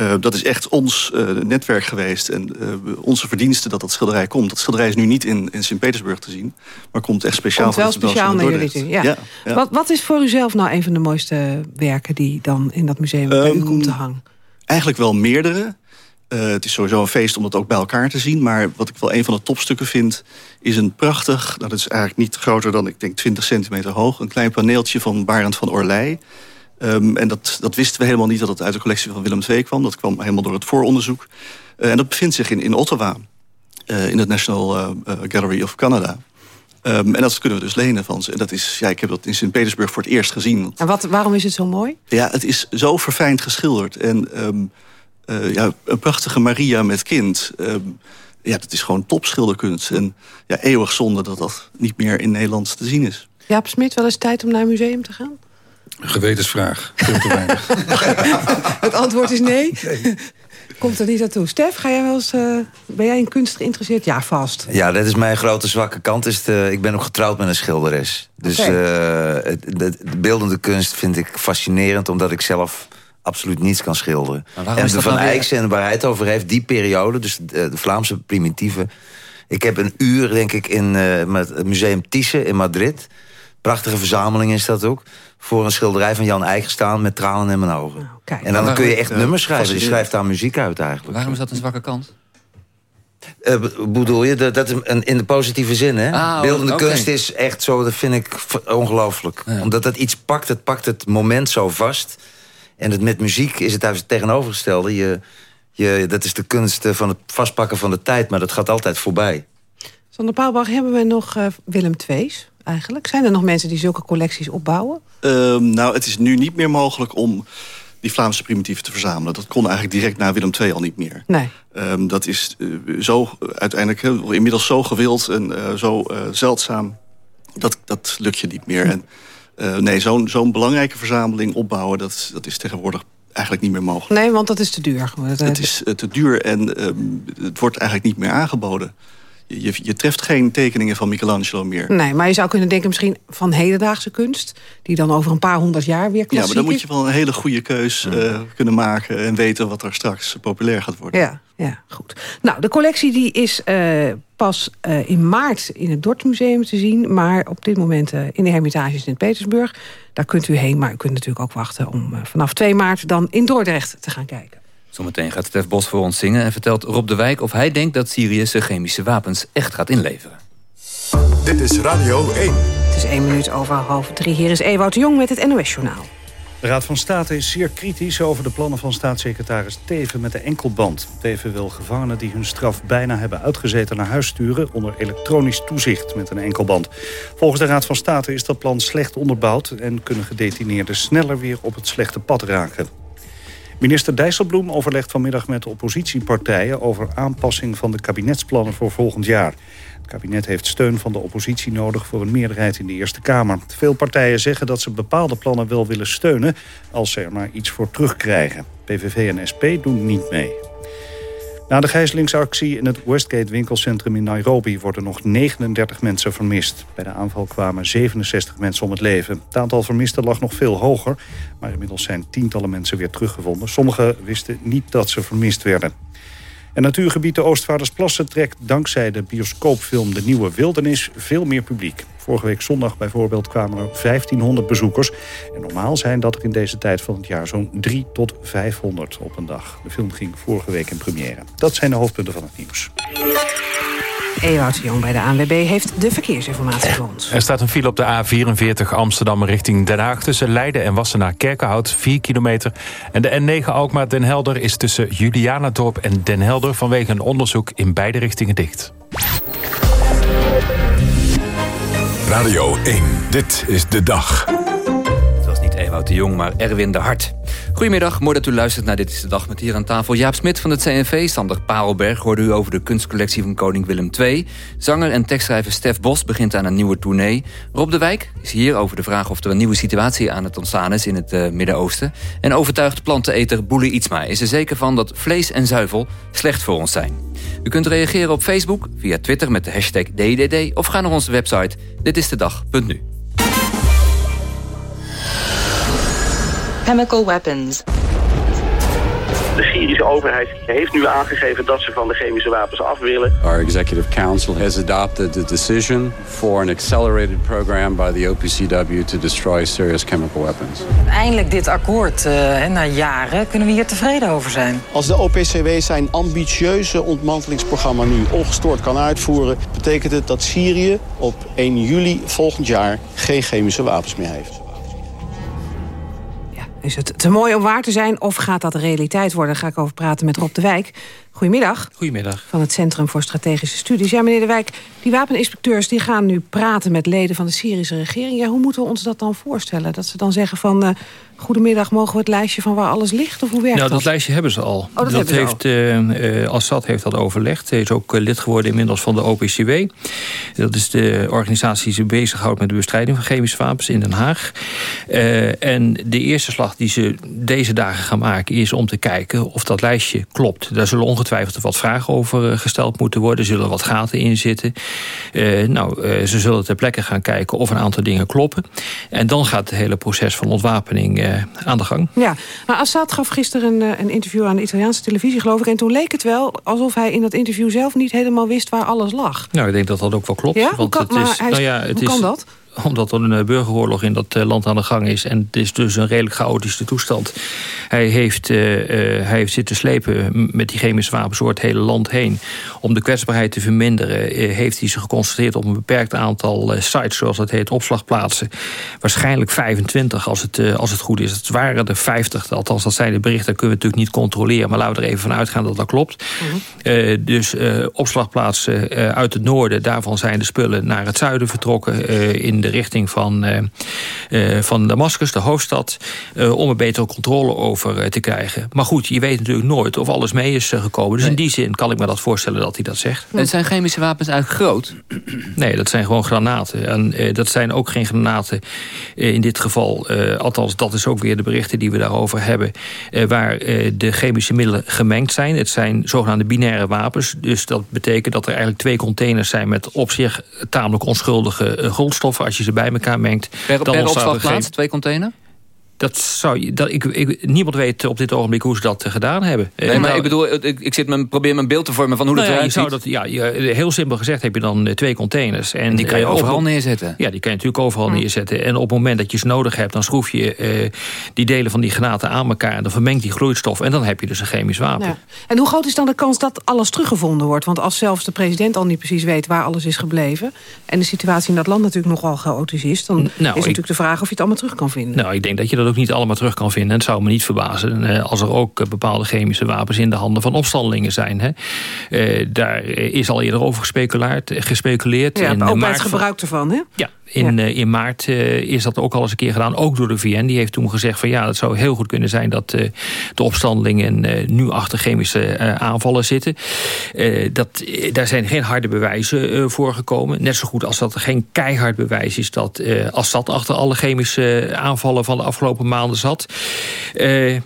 eh, dat is echt ons eh, netwerk geweest en eh, onze verdienste dat dat schilderij komt. Dat schilderij is nu niet in, in Sint-Petersburg te zien, maar komt echt speciaal Komt wel speciaal naar jullie toe. Ja. Dordrecht. Ja, ja. Wat, wat is voor u zelf nou een van de mooiste werken... die dan in dat museum bij u Ehm, komt te hangen? Eigenlijk wel meerdere. Het is sowieso een feest om dat ook bij elkaar te zien. Maar wat ik wel een van de topstukken vind... is een prachtig, nou, dat is eigenlijk niet groter dan ik denk 20 centimeter hoog... een klein paneeltje van Barend van Orlij. Ehm, en dat, dat wisten we helemaal niet dat het uit de collectie van Willem II kwam. Dat kwam helemaal door het vooronderzoek. Eh, en dat bevindt zich in, in Ottawa. eh, in het National eh, Gallery of Canada. Ehm, en dat kunnen we dus lenen van ze. En dat is, ja, ik heb dat in Sint-Petersburg voor het eerst gezien. En wat, waarom is het zo mooi? Ja, het is zo verfijnd geschilderd. En ehm, eh, ja, een prachtige Maria met kind. Ja, dat is gewoon topschilderkunst. En ja, eeuwig zonde dat dat niet meer in Nederland te zien is. Jaap Smit, wel eens tijd om naar een museum te gaan? Gewetensvraag. Veel te weinig. Het antwoord is nee. Komt er niet naartoe. Stef, ga jij wel eens, eh, ben jij in kunst geïnteresseerd? Ja, vast. Ja, dat is mijn grote zwakke kant. Is de, ik ben ook getrouwd met een schilderes. Dus eh, het- de, de beeldende kunst vind ik fascinerend... omdat ik zelf absoluut niets kan schilderen. En de Van nou weer- Eyckse en waar hij het over heeft, die periode... dus de, de Vlaamse primitieve... Ik heb een uur, denk ik, in eh, met het museum Thyssen in Madrid. Prachtige verzameling is dat ook. Voor een schilderij van Jan Eyck gestaan met tranen in mijn ogen. kijk. en dan kun je echt nummers schrijven. Je schrijft daar muziek uit eigenlijk. Waarom is dat een zwakke kant? Eh, be- bedoel je, dat, dat is een, in de positieve zin, hè? Ah, Beeldende oké. kunst is echt zo, dat vind ik ongelooflijk. Omdat dat iets pakt, het pakt het moment zo vast. En het, met muziek is het juist het tegenovergestelde. Je, je, dat is de kunst eh, van het vastpakken van de tijd, maar dat gaat altijd voorbij. Sander Paalbach, hebben we nog eh, Willem II's eigenlijk? Zijn er nog mensen die zulke collecties opbouwen? Ehm, nou, het is nu niet meer mogelijk om die Vlaamse primitieven te verzamelen. Dat kon eigenlijk direct na Willem II al niet meer. Nee. Ehm, dat is eh, zo uiteindelijk inmiddels zo gewild en eh, zo eh, zeldzaam. Dat, dat lukt je niet meer. En, nee, zo'n zo'n belangrijke verzameling opbouwen... Dat, dat is tegenwoordig eigenlijk niet meer mogelijk. Nee, want dat is te duur. Het is te duur en ehm, het wordt eigenlijk niet meer aangeboden. Je, je treft geen tekeningen van Michelangelo meer. Nee, maar je zou kunnen denken misschien van hedendaagse kunst... die dan over een paar honderd jaar weer klassiek Ja, maar dan moet je wel een hele goede keus uh, kunnen maken... en weten wat er straks populair gaat worden. Ja, ja goed. Nou, de collectie die is uh, pas uh, in maart in het Dortmuseum te zien... maar op dit moment in de Hermitage in Sint-Petersburg. Daar kunt u heen, maar u kunt natuurlijk ook wachten... om vanaf 2 maart dan in Dordrecht te gaan kijken. Zometeen gaat Stef Bos voor ons zingen en vertelt Rob de Wijk... of hij denkt dat Syrië zijn chemische wapens echt gaat inleveren. Dit is Radio 1. Het is 1 minuut over half drie. Hier is Ewout Jong met het NOS-journaal. De Raad van State is zeer kritisch over de plannen van staatssecretaris Teven met de enkelband. Teven wil gevangenen die hun straf bijna hebben uitgezeten naar huis sturen onder elektronisch toezicht met een enkelband. Volgens de Raad van State is dat plan slecht onderbouwd en kunnen gedetineerden sneller weer op het slechte pad raken. Minister Dijsselbloem overlegt vanmiddag met de oppositiepartijen... over aanpassing van de kabinetsplannen voor volgend jaar. Het kabinet heeft steun van de oppositie nodig voor een meerderheid in de Eerste Kamer. Veel partijen zeggen dat ze bepaalde plannen wel willen steunen... als ze er maar iets voor terugkrijgen. PVV en SP doen niet mee. Na de gijzelingsactie in het Westgate winkelcentrum in Nairobi... worden nog 39 mensen vermist. Bij de aanval kwamen 67 mensen om het leven. Het aantal vermisten lag nog veel hoger... maar inmiddels zijn tientallen mensen weer teruggevonden. Sommigen wisten niet dat ze vermist werden. En natuurgebied de Oostvaardersplassen trekt dankzij de bioscoopfilm De Nieuwe Wildernis veel meer publiek. Vorige week zondag bijvoorbeeld kwamen er 1500 bezoekers. En normaal zijn dat er in deze tijd van het jaar zo'n 3 tot 500 op een dag. De film ging vorige week in première. Dat zijn de hoofdpunten van het nieuws. Ewout Jong bij de ANWB heeft de verkeersinformatie voor ons. Er staat een file op de A44 Amsterdam richting Den Haag... tussen Leiden en Wassenaar Kerkenhout, 4 kilometer. En de N9 Alkmaar Den Helder is tussen Julianadorp en Den Helder... vanwege een onderzoek in beide richtingen dicht. Radio 1, dit is de dag. De Jong, maar Erwin de Hart. Goedemiddag, mooi dat u luistert naar Dit is de Dag met hier aan tafel Jaap Smit van het CNV. Sander Parelberg hoorde u over de kunstcollectie van koning Willem II. Zanger en tekstschrijver Stef Bos begint aan een nieuwe tournee. Rob de Wijk is hier over de vraag of er een nieuwe situatie aan het ontstaan is in het uh, Midden-Oosten. En overtuigd planteneter Boele Ietsma is er zeker van dat vlees en zuivel slecht voor ons zijn. U kunt reageren op Facebook, via Twitter met de hashtag DDD... of ga naar onze website ditistedag.nu. chemical weapons. De Syrische overheid heeft nu aangegeven dat ze van de chemische wapens af willen. Our executive council has adopted the decision for an accelerated program by the OPCW to destroy serious chemical weapons. Eindelijk dit akkoord uh, na jaren kunnen we hier tevreden over zijn. Als de OPCW zijn ambitieuze ontmantelingsprogramma nu ongestoord kan uitvoeren, betekent het dat Syrië op 1 juli volgend jaar geen chemische wapens meer heeft. Is het te mooi om waar te zijn of gaat dat realiteit worden? Daar ga ik over praten met Rob de Wijk. Goedemiddag. Goedemiddag. Van het Centrum voor Strategische Studies. Ja, meneer de Wijk, die wapeninspecteurs die gaan nu praten met leden van de Syrische regering. Ja, hoe moeten we ons dat dan voorstellen? Dat ze dan zeggen van... Uh, goedemiddag, mogen we het lijstje van waar alles ligt? Of hoe werkt nou, dat? dat lijstje hebben ze al. Oh, dat, dat heeft, uh, Assad heeft dat overlegd. Hij is ook lid geworden inmiddels van de OPCW. Dat is de organisatie die zich bezighoudt met de bestrijding van chemische wapens in Den Haag. Uh, en de eerste slag die ze deze dagen gaan maken... is om te kijken of dat lijstje klopt. Daar zullen ongetwijfeld wat vragen over gesteld moeten worden. Er zullen wat gaten in zitten. Uh, nou, ze zullen ter plekke gaan kijken of een aantal dingen kloppen. En dan gaat het hele proces van ontwapening uh, aan de gang. Ja, maar Assad gaf gisteren een, een, interview aan de Italiaanse televisie, geloof ik. En toen leek het wel alsof hij in dat interview zelf niet helemaal wist waar alles lag. Nou, ik denk dat dat ook wel klopt. Ja? Want kan, het is, nou ja, het hoe is, kan dat? Omdat er een burgeroorlog in dat land aan de gang is... en het is dus een redelijk chaotische toestand. Hij heeft, uh, hij heeft zitten slepen met die chemische wapens door het hele land heen. Om de kwetsbaarheid te verminderen... Uh, heeft hij zich geconcentreerd op een beperkt aantal sites... zoals dat heet, opslagplaatsen. Waarschijnlijk 25 als het, als het goed is. Het waren er 50, althans dat zijn de berichten... dat kunnen we natuurlijk niet controleren... maar laten we er even van uitgaan dat dat klopt. -hmm. dus opslagplaatsen uit het noorden... daarvan zijn de spullen naar het zuiden vertrokken... in de richting van, van Damascus, de hoofdstad... om een betere controle over te krijgen. Maar goed, je weet natuurlijk nooit of alles mee is gekomen. Dus in die zin kan ik me dat voorstellen dat hij dat zegt. En zijn chemische wapens eigenlijk groot? Nee, dat zijn gewoon granaten. En dat zijn ook geen granaten in dit geval. althans, dat is ook weer de berichten die we daarover hebben... waar de chemische middelen gemengd zijn. Het zijn zogenaamde binaire wapens. Dus dat betekent dat er eigenlijk twee containers zijn... met op zich tamelijk onschuldige eh, grondstoffen. Als je ze bij elkaar mengt... Per, dan per opslagplaats, twee containers? Dat zou je, dat, ik, ik, niemand weet op dit ogenblik hoe ze dat eh, gedaan hebben. Nee, maar ik bedoel, ik, ik zit me, probeer mijn beeld te vormen van hoe nou dat eruit ja, ziet. Dat, ja, heel simpel gezegd heb je dan eh, twee containers. En, die kan je overal neerzetten? Ja, die kan je natuurlijk overal neerzetten. En op het moment dat je ze nodig hebt, dan schroef je die delen van die granaten aan elkaar... en dan vermengt die gloeistof en dan heb je dus een chemisch wapen. Ja. En hoe groot is dan de kans dat alles teruggevonden wordt? Want als zelfs de president al niet precies weet waar alles is gebleven... en de situatie in dat land natuurlijk nogal chaotisch is... dan nou, is natuurlijk de vraag of je het allemaal terug kan vinden. Nou, ik denk dat je dat ook niet allemaal terug kan vinden. Het zou me niet verbazen eh, als er ook eh, bepaalde chemische wapens... in de handen van opstandelingen zijn. Hè. Eh, daar is al eerder over gespeculeerd. gespeculeerd ja, ook bij het gebruik ervan, hè? Ja, in, uh, in maart uh, is dat ook al eens een keer gedaan, ook door de VN. Die heeft toen gezegd van ja, het zou heel goed kunnen zijn... dat uh, de opstandelingen nu achter chemische aanvallen zitten. dat, daar zijn geen harde bewijzen voor gekomen. Net zo goed als dat er geen keihard bewijs is... dat Assad achter alle chemische aanvallen van de afgelopen maanden zat.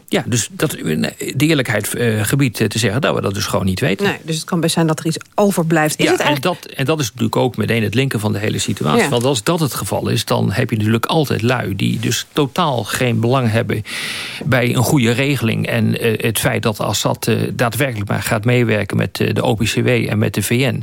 ja, dus dat, de eerlijkheid gebiedt te zeggen dat we dat dus gewoon niet weten. Nee, dus het kan best zijn dat er iets overblijft. Is ja, het eigenlijk... en, dat, en dat is natuurlijk ook meteen het linken van de hele situatie. Ja. Want als dat dat het geval is, dan heb je natuurlijk altijd lui... die dus totaal geen belang hebben bij een goede regeling. En uh, het feit dat Assad uh, daadwerkelijk maar gaat meewerken met uh, de OPCW en met de VN...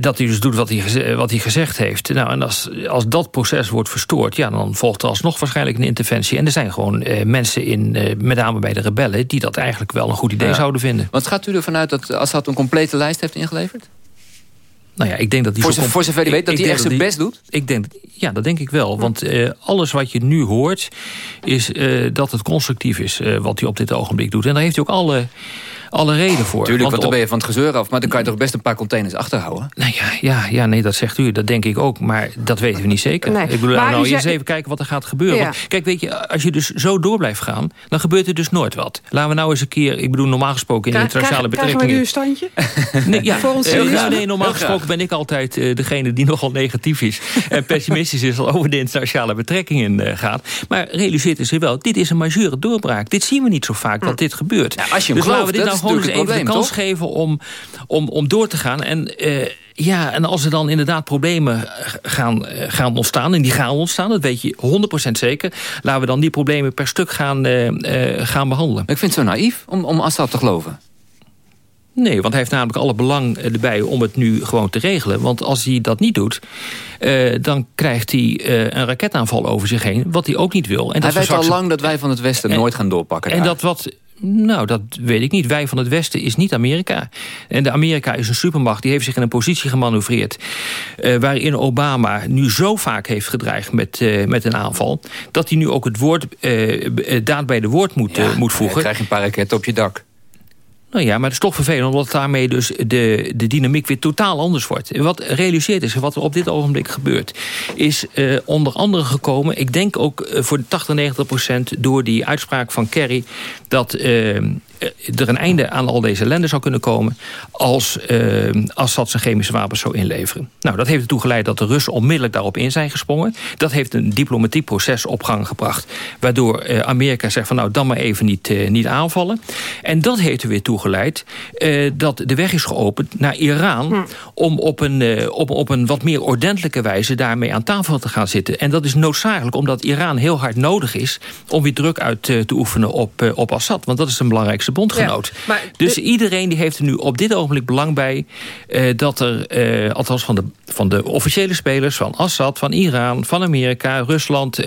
dat hij dus doet wat hij, wat hij gezegd heeft. Nou, en als, als dat proces wordt verstoord, ja, dan volgt er alsnog waarschijnlijk een interventie. En er zijn gewoon mensen, in, met name bij de rebellen... die dat eigenlijk wel een goed idee ja. zouden vinden. Want gaat u ervan uit dat Assad een complete lijst heeft ingeleverd? Nou ja, ik denk dat die voor, zo voor zover hij weet dat hij echt zijn best doet? Ik denk, ja, dat denk ik wel. Want uh, alles wat je nu hoort, is uh, dat het constructief is uh, wat hij op dit ogenblik doet. En daar heeft hij ook alle alle reden voor. Tuurlijk, want, dan ben je van het gezeur af. Maar dan kan je toch best een paar containers achterhouden? Nou ja, ja, ja nee, dat zegt u. Dat denk ik ook. Maar dat weten we niet zeker. Nee. Ik bedoel, maar nou, eens even kijken wat er gaat gebeuren. Ja. Want, kijk, weet je, als je dus zo door blijft gaan... dan gebeurt er dus nooit wat. Laten we nou eens een keer... Ik bedoel, normaal gesproken in internationale betrekkingen... Krijgen we nu een standje? nee, ja, nee, normaal gesproken ben ik altijd uh, degene die nogal negatief is... en pessimistisch is al over de internationale betrekkingen uh, gaat. Maar realiseert zich wel, dit is een majeure doorbraak. Dit zien we niet zo vaak, dat dit gebeurt. Ja, als je hem dus gelooft, dit nou gewoon eens even de kans geven om, om, om door te gaan. En uh, ja, en als er dan inderdaad problemen gaan, gaan ontstaan... en die gaan ontstaan, dat weet je 100% zeker... laten we dan die problemen per stuk gaan, uh, uh, gaan behandelen. Ik vind het zo naïef om, om Assad te geloven. Nee, want hij heeft namelijk alle belang erbij om het nu gewoon te regelen. Want als hij dat niet doet, uh, dan krijgt hij uh, een raketaanval over zich heen... wat hij ook niet wil. En hij weet al lang dat wij van het Westen en, nooit gaan doorpakken. En daar. dat wat nou, dat weet ik niet. Wij van het Westen is niet Amerika. En de Amerika is een supermacht. Die heeft zich in een positie gemanoeuvreerd... Uh, waarin Obama nu zo vaak heeft gedreigd met, uh, met een aanval... dat hij nu ook het woord, uh, daad bij de woord moet, ja, moet voegen. Dan krijg je een paar raketten op je dak. Nou ja, maar het is toch vervelend omdat daarmee dus de, de dynamiek weer totaal anders wordt. Wat realiseert is, wat er op dit ogenblik gebeurt... is uh, onder andere gekomen, ik denk ook voor de 80, 90 procent... door die uitspraak van Kerry dat uh, er een einde aan al deze ellende zou kunnen komen... als uh, Assad zijn chemische wapens zou inleveren. Nou, dat heeft ertoe geleid dat de Russen onmiddellijk daarop in zijn gesprongen. Dat heeft een diplomatiek proces op gang gebracht... waardoor uh, Amerika zegt van nou, dan maar even niet, uh, niet aanvallen. En dat heeft er weer toegeleid dat de weg is geopend naar Iran... Hm. om op een, op, op een wat meer ordentelijke wijze daarmee aan tafel te gaan zitten. En dat is noodzakelijk omdat Iran heel hard nodig is... om weer druk uit te oefenen op, op Assad. Want dat is een belangrijkste bondgenoot. Ja, dus iedereen die heeft er nu op dit ogenblik belang bij... Uh, dat er, uh, althans van de, van de officiële spelers... van Assad, van Iran, van Amerika, Rusland... Uh,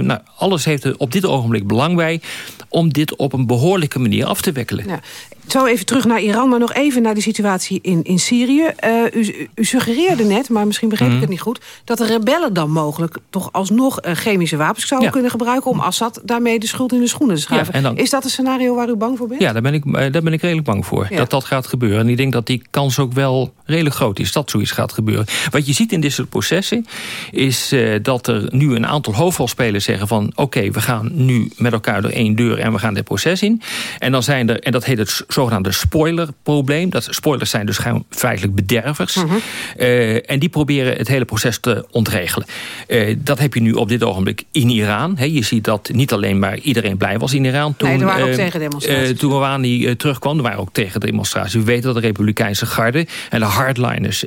nou, alles heeft er op dit ogenblik belang bij... om dit op een behoorlijke manier af te wikkelen. Ja. Zo even terug naar Iran, maar nog even naar de situatie in, in Syrië. Uh, u, u, suggereerde net, maar misschien begreep ik Mhm. het niet goed... dat de rebellen dan mogelijk toch alsnog uh, chemische wapens zouden Ja. kunnen gebruiken... om Assad daarmee de schuld in de schoenen te schuiven. Ja, Is dat een scenario waar u bang voor bent? Ja, daar ben ik, eh, daar ben ik redelijk bang voor. Ja. Dat dat gaat gebeuren. En ik denk dat die kans ook wel redelijk groot is dat zoiets gaat gebeuren. Wat je ziet in dit soort processen... is eh, dat er nu een aantal hoofdrolspelers zeggen van... oké, we gaan nu met elkaar door één deur en we gaan dit proces in. En dan zijn er, en dat heet het zogenaamde spoilerprobleem. Dat spoilers zijn dus gewoon feitelijk bedervers. Mhm. Eh, en die proberen het hele proces te ontregelen. Eh, dat heb je nu op dit ogenblik in Iran. Je ziet dat niet alleen maar iedereen blij was in Iran. Toen, Nee, er waren ook eh, tegendemonstraties. eh, toen Rouhani terugkwam, er waren ook tegendemonstraties. We weten dat de Republikeinse garde en de hardliners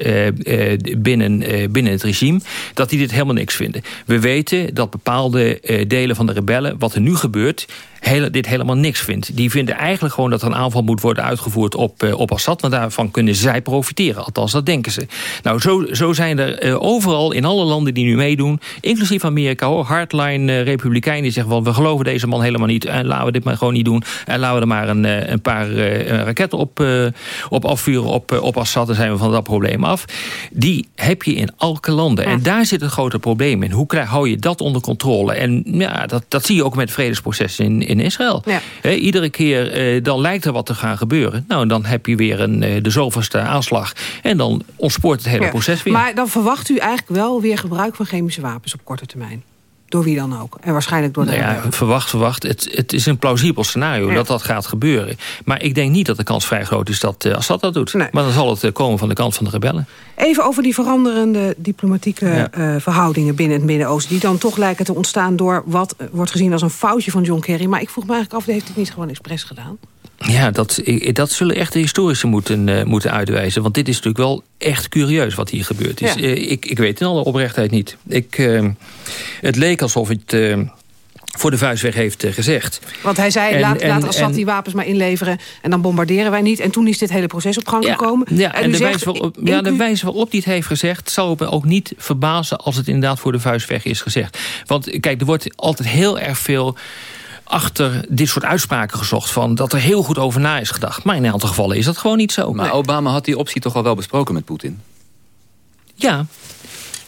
binnen, binnen het regime... dat die dit helemaal niks vinden. We weten dat bepaalde delen van de rebellen, wat er nu gebeurt... Hele, dit helemaal niks vindt. Die vinden eigenlijk gewoon dat er een aanval moet worden uitgevoerd op, eh, op Assad. Want daarvan kunnen zij profiteren. Althans, dat denken ze. Nou, zo, zo zijn er eh, overal in alle landen die nu meedoen... inclusief Amerika, hoor, hardline eh, republikeinen... die zeggen, wel, we geloven deze man helemaal niet... en laten we dit maar gewoon niet doen. En laten we er maar een, een paar raketten op, op afvuren op, op Assad... dan zijn we van dat probleem af. Die heb je in elke landen. En daar zit het grote probleem in. Hoe krijg, hou je dat onder controle? En ja, dat, dat zie je ook met vredesprocessen in, in Israël. Ja. Iedere keer eh, dan lijkt er wat te gaan gebeuren. Nou, dan heb je weer een, eh, de zoveelste aanslag. En dan ontspoort het hele Ja. proces weer. Maar dan verwacht u eigenlijk wel weer gebruik van chemische wapens op korte termijn. Door wie dan ook. En waarschijnlijk door de Nou ja, verwacht, verwacht. Het, het is een plausibel scenario Ja. dat dat gaat gebeuren. Maar ik denk niet dat de kans vrij groot is dat uh, Assad dat doet. Maar dan zal het eh, komen van de kant van de rebellen. Even over die veranderende diplomatieke Ja. eh, verhoudingen binnen het Midden-Oosten... die dan toch lijken te ontstaan door wat eh, wordt gezien als een foutje van John Kerry. Maar ik vroeg me eigenlijk af, heeft hij het niet gewoon expres gedaan? Ja, dat, dat zullen echt de historici moeten, eh, moeten uitwijzen. Want dit is natuurlijk wel echt curieus wat hier gebeurd is. Ja. Eh, ik, ik weet in alle oprechtheid niet. Ik, eh, het leek alsof het voor de vuist weg heeft gezegd. Want hij zei, En- laat, en- laat Assad en- die wapens maar inleveren... en dan bombarderen wij niet. En toen is dit hele proces op gang gekomen. Ja, en, de, zegt, wijze waarop, ja, de wijze waarop hij het heeft gezegd... zou me ook niet verbazen als het inderdaad voor de vuist weg is gezegd. Want kijk, er wordt altijd heel erg veel achter dit soort uitspraken gezocht... van dat er heel goed over na is gedacht. Maar in een aantal gevallen is dat gewoon niet zo. Maar Obama had die optie toch al wel besproken met Poetin? Ja,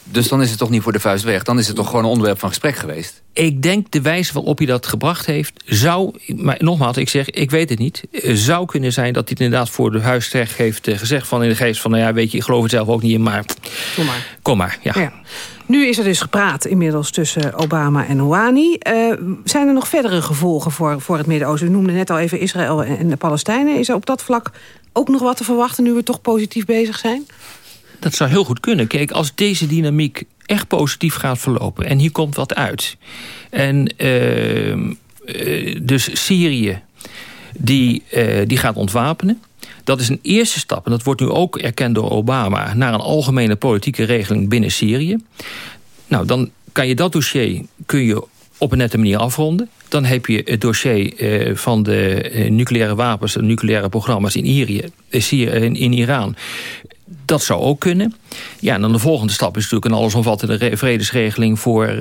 Dus dan is het toch niet voor de vuist weg? Dan is het toch gewoon een onderwerp van gesprek geweest? Ik denk de wijze waarop hij dat gebracht heeft... zou, maar nogmaals, ik zeg, ik weet het niet... eh, zou kunnen zijn dat hij het inderdaad voor de huisrecht heeft eh, gezegd... van in de geest van, nou ja, weet je, ik geloof het zelf ook niet in... maar Kom maar. kom maar, ja. Ja. Nu is er dus gepraat inmiddels tussen Obama en Rouhani. Eh, zijn er nog verdere gevolgen voor, voor het Midden-Oosten? U noemde net al even Israël en de Palestijnen. Is er op dat vlak ook nog wat te verwachten... nu we toch positief bezig zijn? Dat zou heel goed kunnen. Kijk, als deze dynamiek echt positief gaat verlopen... en hier komt wat uit... en ehm, eh, dus Syrië die, eh, die gaat ontwapenen... Dat is een eerste stap, en dat wordt nu ook erkend door Obama... naar een algemene politieke regeling binnen Syrië. Nou, dan kan je dat dossier kun je op een nette manier afronden. Dan heb je het dossier eh, van de eh, nucleaire wapens... en nucleaire programma's in, Irië, eh, in, in Iran. Dat zou ook kunnen. Ja, en dan de volgende stap is natuurlijk een allesomvattende re- vredesregeling voor...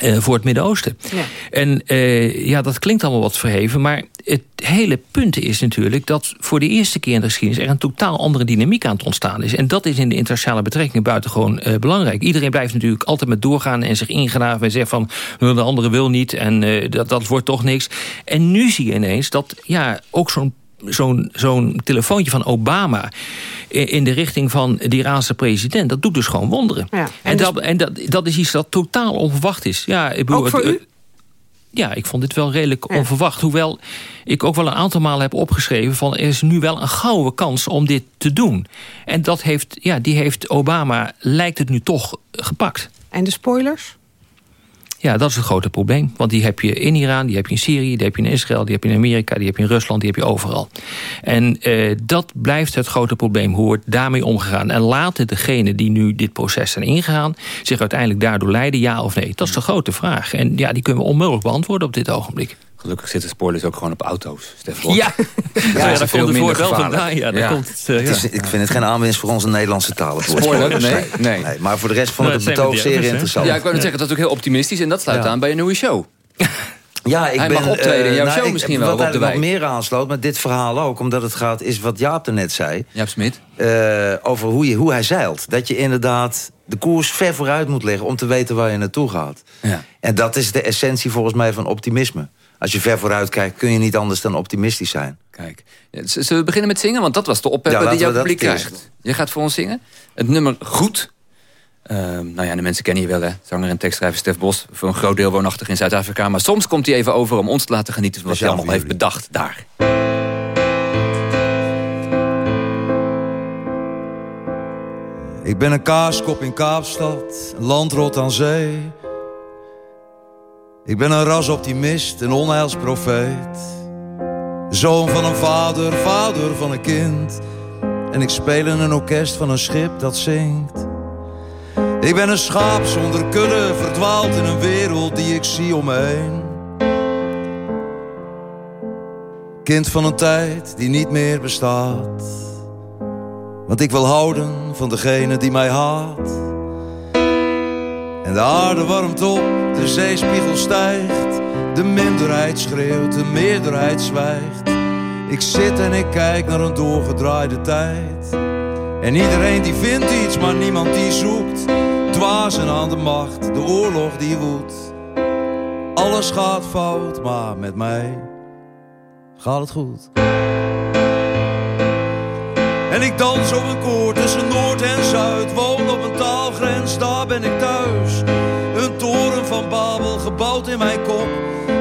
eh, voor het Midden-Oosten. Ja. En eh, ja, dat klinkt allemaal wat verheven... maar het hele punt is natuurlijk dat voor de eerste keer in de geschiedenis... er een totaal andere dynamiek aan het ontstaan is. En dat is in de internationale betrekkingen buitengewoon eh, belangrijk. Iedereen blijft natuurlijk altijd met doorgaan en zich ingraven... en zegt van, "Nou, de andere wil niet en dat, dat wordt toch niks. En nu zie je ineens dat ja, ook zo'n zo'n zo'n telefoontje van Obama in de richting van de Iraanse president... dat doet dus gewoon wonderen. Ja. En, dat, en dat, dat is iets dat totaal onverwacht is. Ja, ik bedoel, Ook voor het- u? Ja, ik vond dit wel redelijk onverwacht. Hoewel ik ook wel een aantal malen heb opgeschreven... van er is nu wel een gouden kans om dit te doen. En dat heeft, ja, die heeft Obama, lijkt het nu toch, gepakt. En de spoilers? Ja, dat is het grote probleem. Want die heb je in Iran, die heb je in Syrië, die heb je in Israël... die heb je in Amerika, die heb je in Rusland, die heb je overal. En eh, dat blijft het grote probleem. Hoe wordt daarmee omgegaan? En laten degenen die nu dit proces zijn ingegaan... zich uiteindelijk daardoor leiden, ja of nee? Dat is de grote vraag. En ja, die kunnen we onmogelijk beantwoorden op dit ogenblik. Gelukkig zitten spoilers ook gewoon op auto's. Stefan. Ja, ja, dat daar komt het woord wel vandaan. Ja, daar Ja. komt het, eh, Het is, ja. ik vind het geen aanwinst voor onze Nederlandse taal. Het woord Spoiler? spoilers. Nee, nee. Maar voor de rest vond ik Nou, het betoog zeer interessant. Ja, ik wou net zeggen, dat is ook heel optimistisch. En dat sluit Ja. aan bij een nieuwe show. Ja, ik Hij ben, mag optreden in jouw eh, show ik- misschien wel, Wat op de eigenlijk nog meer aansloot, maar dit verhaal ook, omdat het gaat, is wat Jaap er net zei. Jaap Smit. eh, over hoe, je, hoe hij zeilt. Dat je inderdaad de koers ver vooruit moet leggen om te weten waar je naartoe gaat. Ja. En dat is de essentie volgens mij van optimisme. Als je ver vooruit kijkt, kun je niet anders dan optimistisch zijn. Kijk. Z- Zullen we beginnen met zingen? Want dat was de Ja, die jouw publiek krijgt. Je gaat voor ons zingen. Het nummer Goed. Ehm, nou ja, de mensen kennen je wel, hè. Zanger en tekstschrijver Stef Bos. Voor een groot deel woonachtig in Zuid-Afrika. Maar soms komt hij even over om ons te laten genieten... van wat hij allemaal heeft bedacht daar. Ik ben een kaaskop in Kaapstad, een landrot aan zee. Ik ben een rasoptimist, een onheilsprofeet. Zoon van een vader, vader van een kind. En ik speel in een orkest van een schip dat zingt. Ik ben een schaap zonder kudde, verdwaald in een wereld die ik zie om me heen. Kind van een tijd die niet meer bestaat. Want ik wil houden van degene die mij haat. En de aarde warmt op, de zeespiegel stijgt. De minderheid schreeuwt, de meerderheid zwijgt. Ik zit en ik kijk naar een doorgedraaide tijd. En iedereen die vindt iets, maar niemand die zoekt. Dwazen aan de macht, de oorlog die woedt. Alles gaat fout, maar met mij gaat het goed. En ik dans op een koord tussen Noord en Zuid. Woon op een taalgrens, daar ben ik thuis. Gebouwd in mijn kop.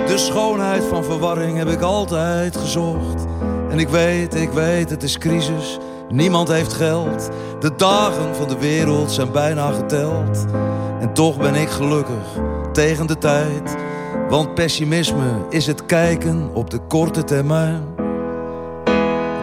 De schoonheid van verwarring heb ik altijd gezocht. En ik weet, ik weet, het is crisis. Niemand heeft geld. De dagen van de wereld zijn bijna geteld. En toch ben ik gelukkig tegen de tijd. Want pessimisme is het kijken op de korte termijn.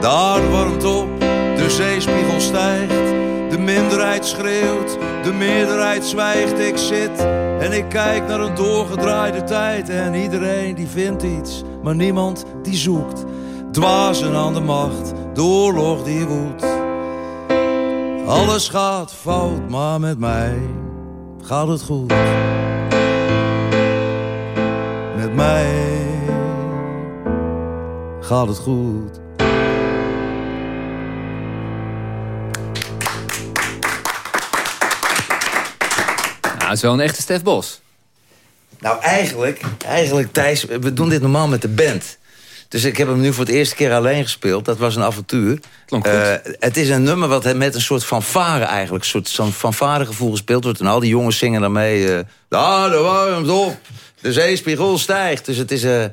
De aarde warmt op, de zeespiegel stijgt. De minderheid schreeuwt, de meerderheid zwijgt. Ik zit en ik kijk naar een doorgedraaide tijd. En iedereen die vindt iets, maar niemand die zoekt. Dwazen aan de macht, de oorlog die woedt. Alles gaat fout, maar met mij gaat het goed. Met mij gaat het goed. Nou, het is wel een echte Stef Bos. Nou, eigenlijk, eigenlijk Thijs, we doen dit normaal met de band. Dus ik heb hem nu voor het eerste keer alleen gespeeld. Dat was een avontuur. Klonk goed. Eh, het is een nummer wat met een soort fanfare eigenlijk... een soort zo'n fanfaregevoel gespeeld wordt. En al die jongens zingen daarmee... eh de aarde warmt op, de zeespiegel stijgt. Dus het is... eh, We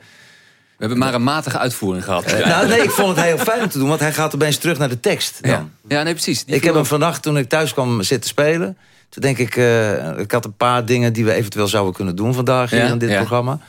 hebben maar een matige uitvoering gehad. eh, nou, nee, ik vond het heel fijn om te doen, want hij gaat opeens terug naar de tekst. Dan. Ja. ja, nee, precies. Die Ik heb hem vannacht, toen ik thuis kwam zitten spelen... toen denk ik, eh, ik had een paar dingen die we eventueel zouden kunnen doen vandaag hier Ja, in dit ja. programma.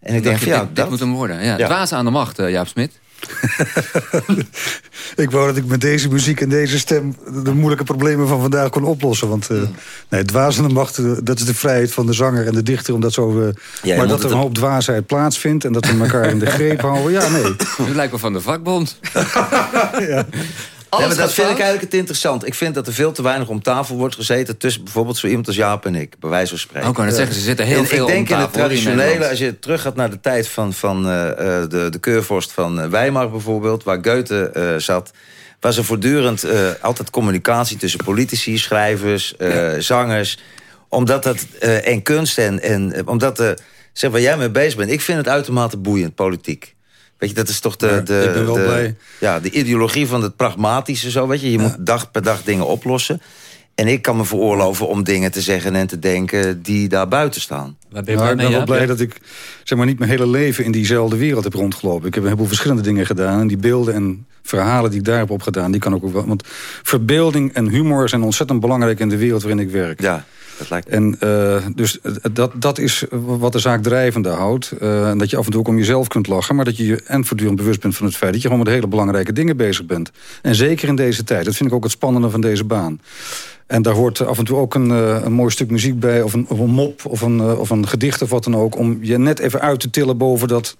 En ik dacht denk, je, ja, dit, dit dat... moet hem worden. Ja. Ja. Dwazen aan de macht, eh, Jaap Smit. Ik wou dat ik met deze muziek en deze stem... de moeilijke problemen van vandaag kon oplossen. Want uh, nee, dwazende macht, uh, dat is de vrijheid van de zanger en de dichter. Om dat zo, uh, Ja, maar dat er een hoop dwaasheid plaatsvindt... en dat we elkaar in de greep houden, ja, nee. Het lijkt me van de vakbond. Ja, maar dat vind ik eigenlijk het interessant. Ik vind dat er veel te weinig om tafel wordt gezeten... tussen bijvoorbeeld zo iemand als Jaap en ik, bij wijze van spreken. Oh, wou net zeggen, ze zitten heel En veel Ik denk in het traditionele, als je terug gaat naar de tijd van, van eh, eh, de, de keurvorst van eh, Weimar bijvoorbeeld... waar Goethe zat, was er voortdurend altijd communicatie... tussen politici, schrijvers, zangers. Omdat dat, en kunst en, en omdat... zeg waar jij mee bezig bent, ik vind het uitermate boeiend, politiek. Weet je, dat is toch de, Ja, de, ik ben wel de, blij. Ja, de ideologie van het pragmatische zo, weet je. Je moet dag per dag dingen oplossen. En ik kan me veroorloven om dingen te zeggen en te denken die daar buiten staan. Ben blij ik ben wel blij dat ik zeg maar, niet mijn hele leven in diezelfde wereld heb rondgelopen. Ik heb een heleboel verschillende dingen gedaan. En die beelden en verhalen die ik daar heb opgedaan, die kan ook wel. Want verbeelding en humor zijn ontzettend belangrijk in de wereld waarin ik werk. Ja, dat lijkt En eh, dus eh, dat, dat is wat de zaak drijvende houdt. Eh, en dat je af en toe ook om jezelf kunt lachen. Maar dat je je en voortdurend bewust bent van het feit... dat je gewoon met hele belangrijke dingen bezig bent. En zeker in deze tijd. Dat vind ik ook het spannende van deze baan. En daar hoort af en toe ook een, een mooi stuk muziek bij... of een, of een mop of een, of een gedicht of wat dan ook... om je net even uit te tillen boven dat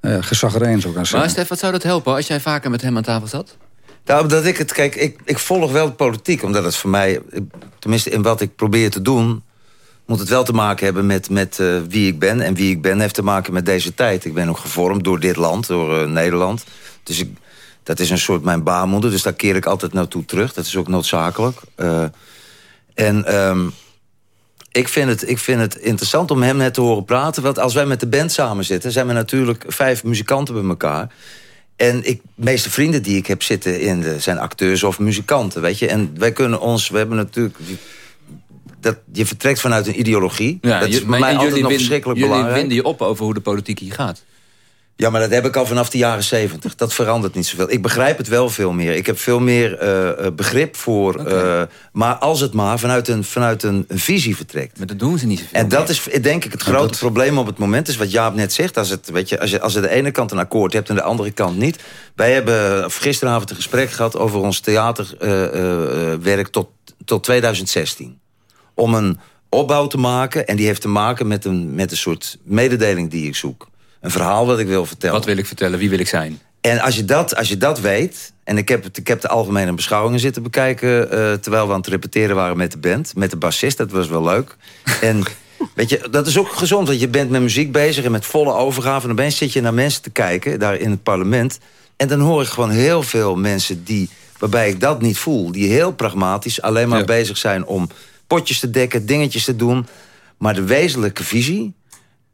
uh, gezaggerijn, zou ik gaan Maar zeggen. Stef, wat zou dat helpen als jij vaker met hem aan tafel zat? Nou, dat ik het, kijk, ik, ik volg wel de politiek, omdat het voor mij, tenminste in wat ik probeer te doen, moet het wel te maken hebben met, met uh, wie ik ben. En wie ik ben heeft te maken met deze tijd. Ik ben ook gevormd door dit land, door uh, Nederland. Dus ik, dat is een soort mijn baarmoeder. Dus daar keer ik altijd naartoe terug. Dat is ook noodzakelijk. Uh, en um, ik, vind het, ik vind het interessant om hem net te horen praten. Want als wij met de band samen zitten... zijn we natuurlijk vijf muzikanten bij elkaar. En ik, de meeste vrienden die ik heb zitten in de, zijn acteurs of muzikanten. Weet je? En wij kunnen ons... We hebben natuurlijk dat, je vertrekt vanuit een ideologie. Ja, dat is bij mij altijd nog verschrikkelijk jullie belangrijk. winden je op over hoe de politiek hier gaat. Ja, maar dat heb ik al vanaf de jaren zeventig. Dat verandert niet zoveel. Ik begrijp het wel veel meer. Ik heb veel meer uh, begrip voor... Okay. Uh, maar als het maar vanuit een, vanuit een, een, visie vertrekt. Maar dat doen ze niet zoveel En dat meer. is denk ik het grote dat... probleem op het moment. Is wat Jaap net zegt. Als, het, weet je, als, je, als je de ene kant een akkoord hebt en de andere kant niet. Wij hebben gisteravond een gesprek gehad over ons theaterwerk tot, tot 2016. Om een opbouw te maken. En die heeft te maken met een, met een soort mededeling die ik zoek. Een verhaal wat ik wil vertellen. Wat wil ik vertellen? Wie wil ik zijn? En als je dat, als je dat weet... en ik heb, ik heb de algemene beschouwingen zitten bekijken... Uh, terwijl we aan het repeteren waren met de band. Met de bassist, dat was wel leuk. En weet je, dat is ook gezond. Want je bent met muziek bezig en met volle overgave. En dan zit je naar mensen te kijken, daar in het parlement. En dan hoor ik gewoon heel veel mensen die... waarbij ik dat niet voel. Die heel pragmatisch alleen maar ja. bezig zijn om potjes te dekken, dingetjes te doen. Maar de wezenlijke visie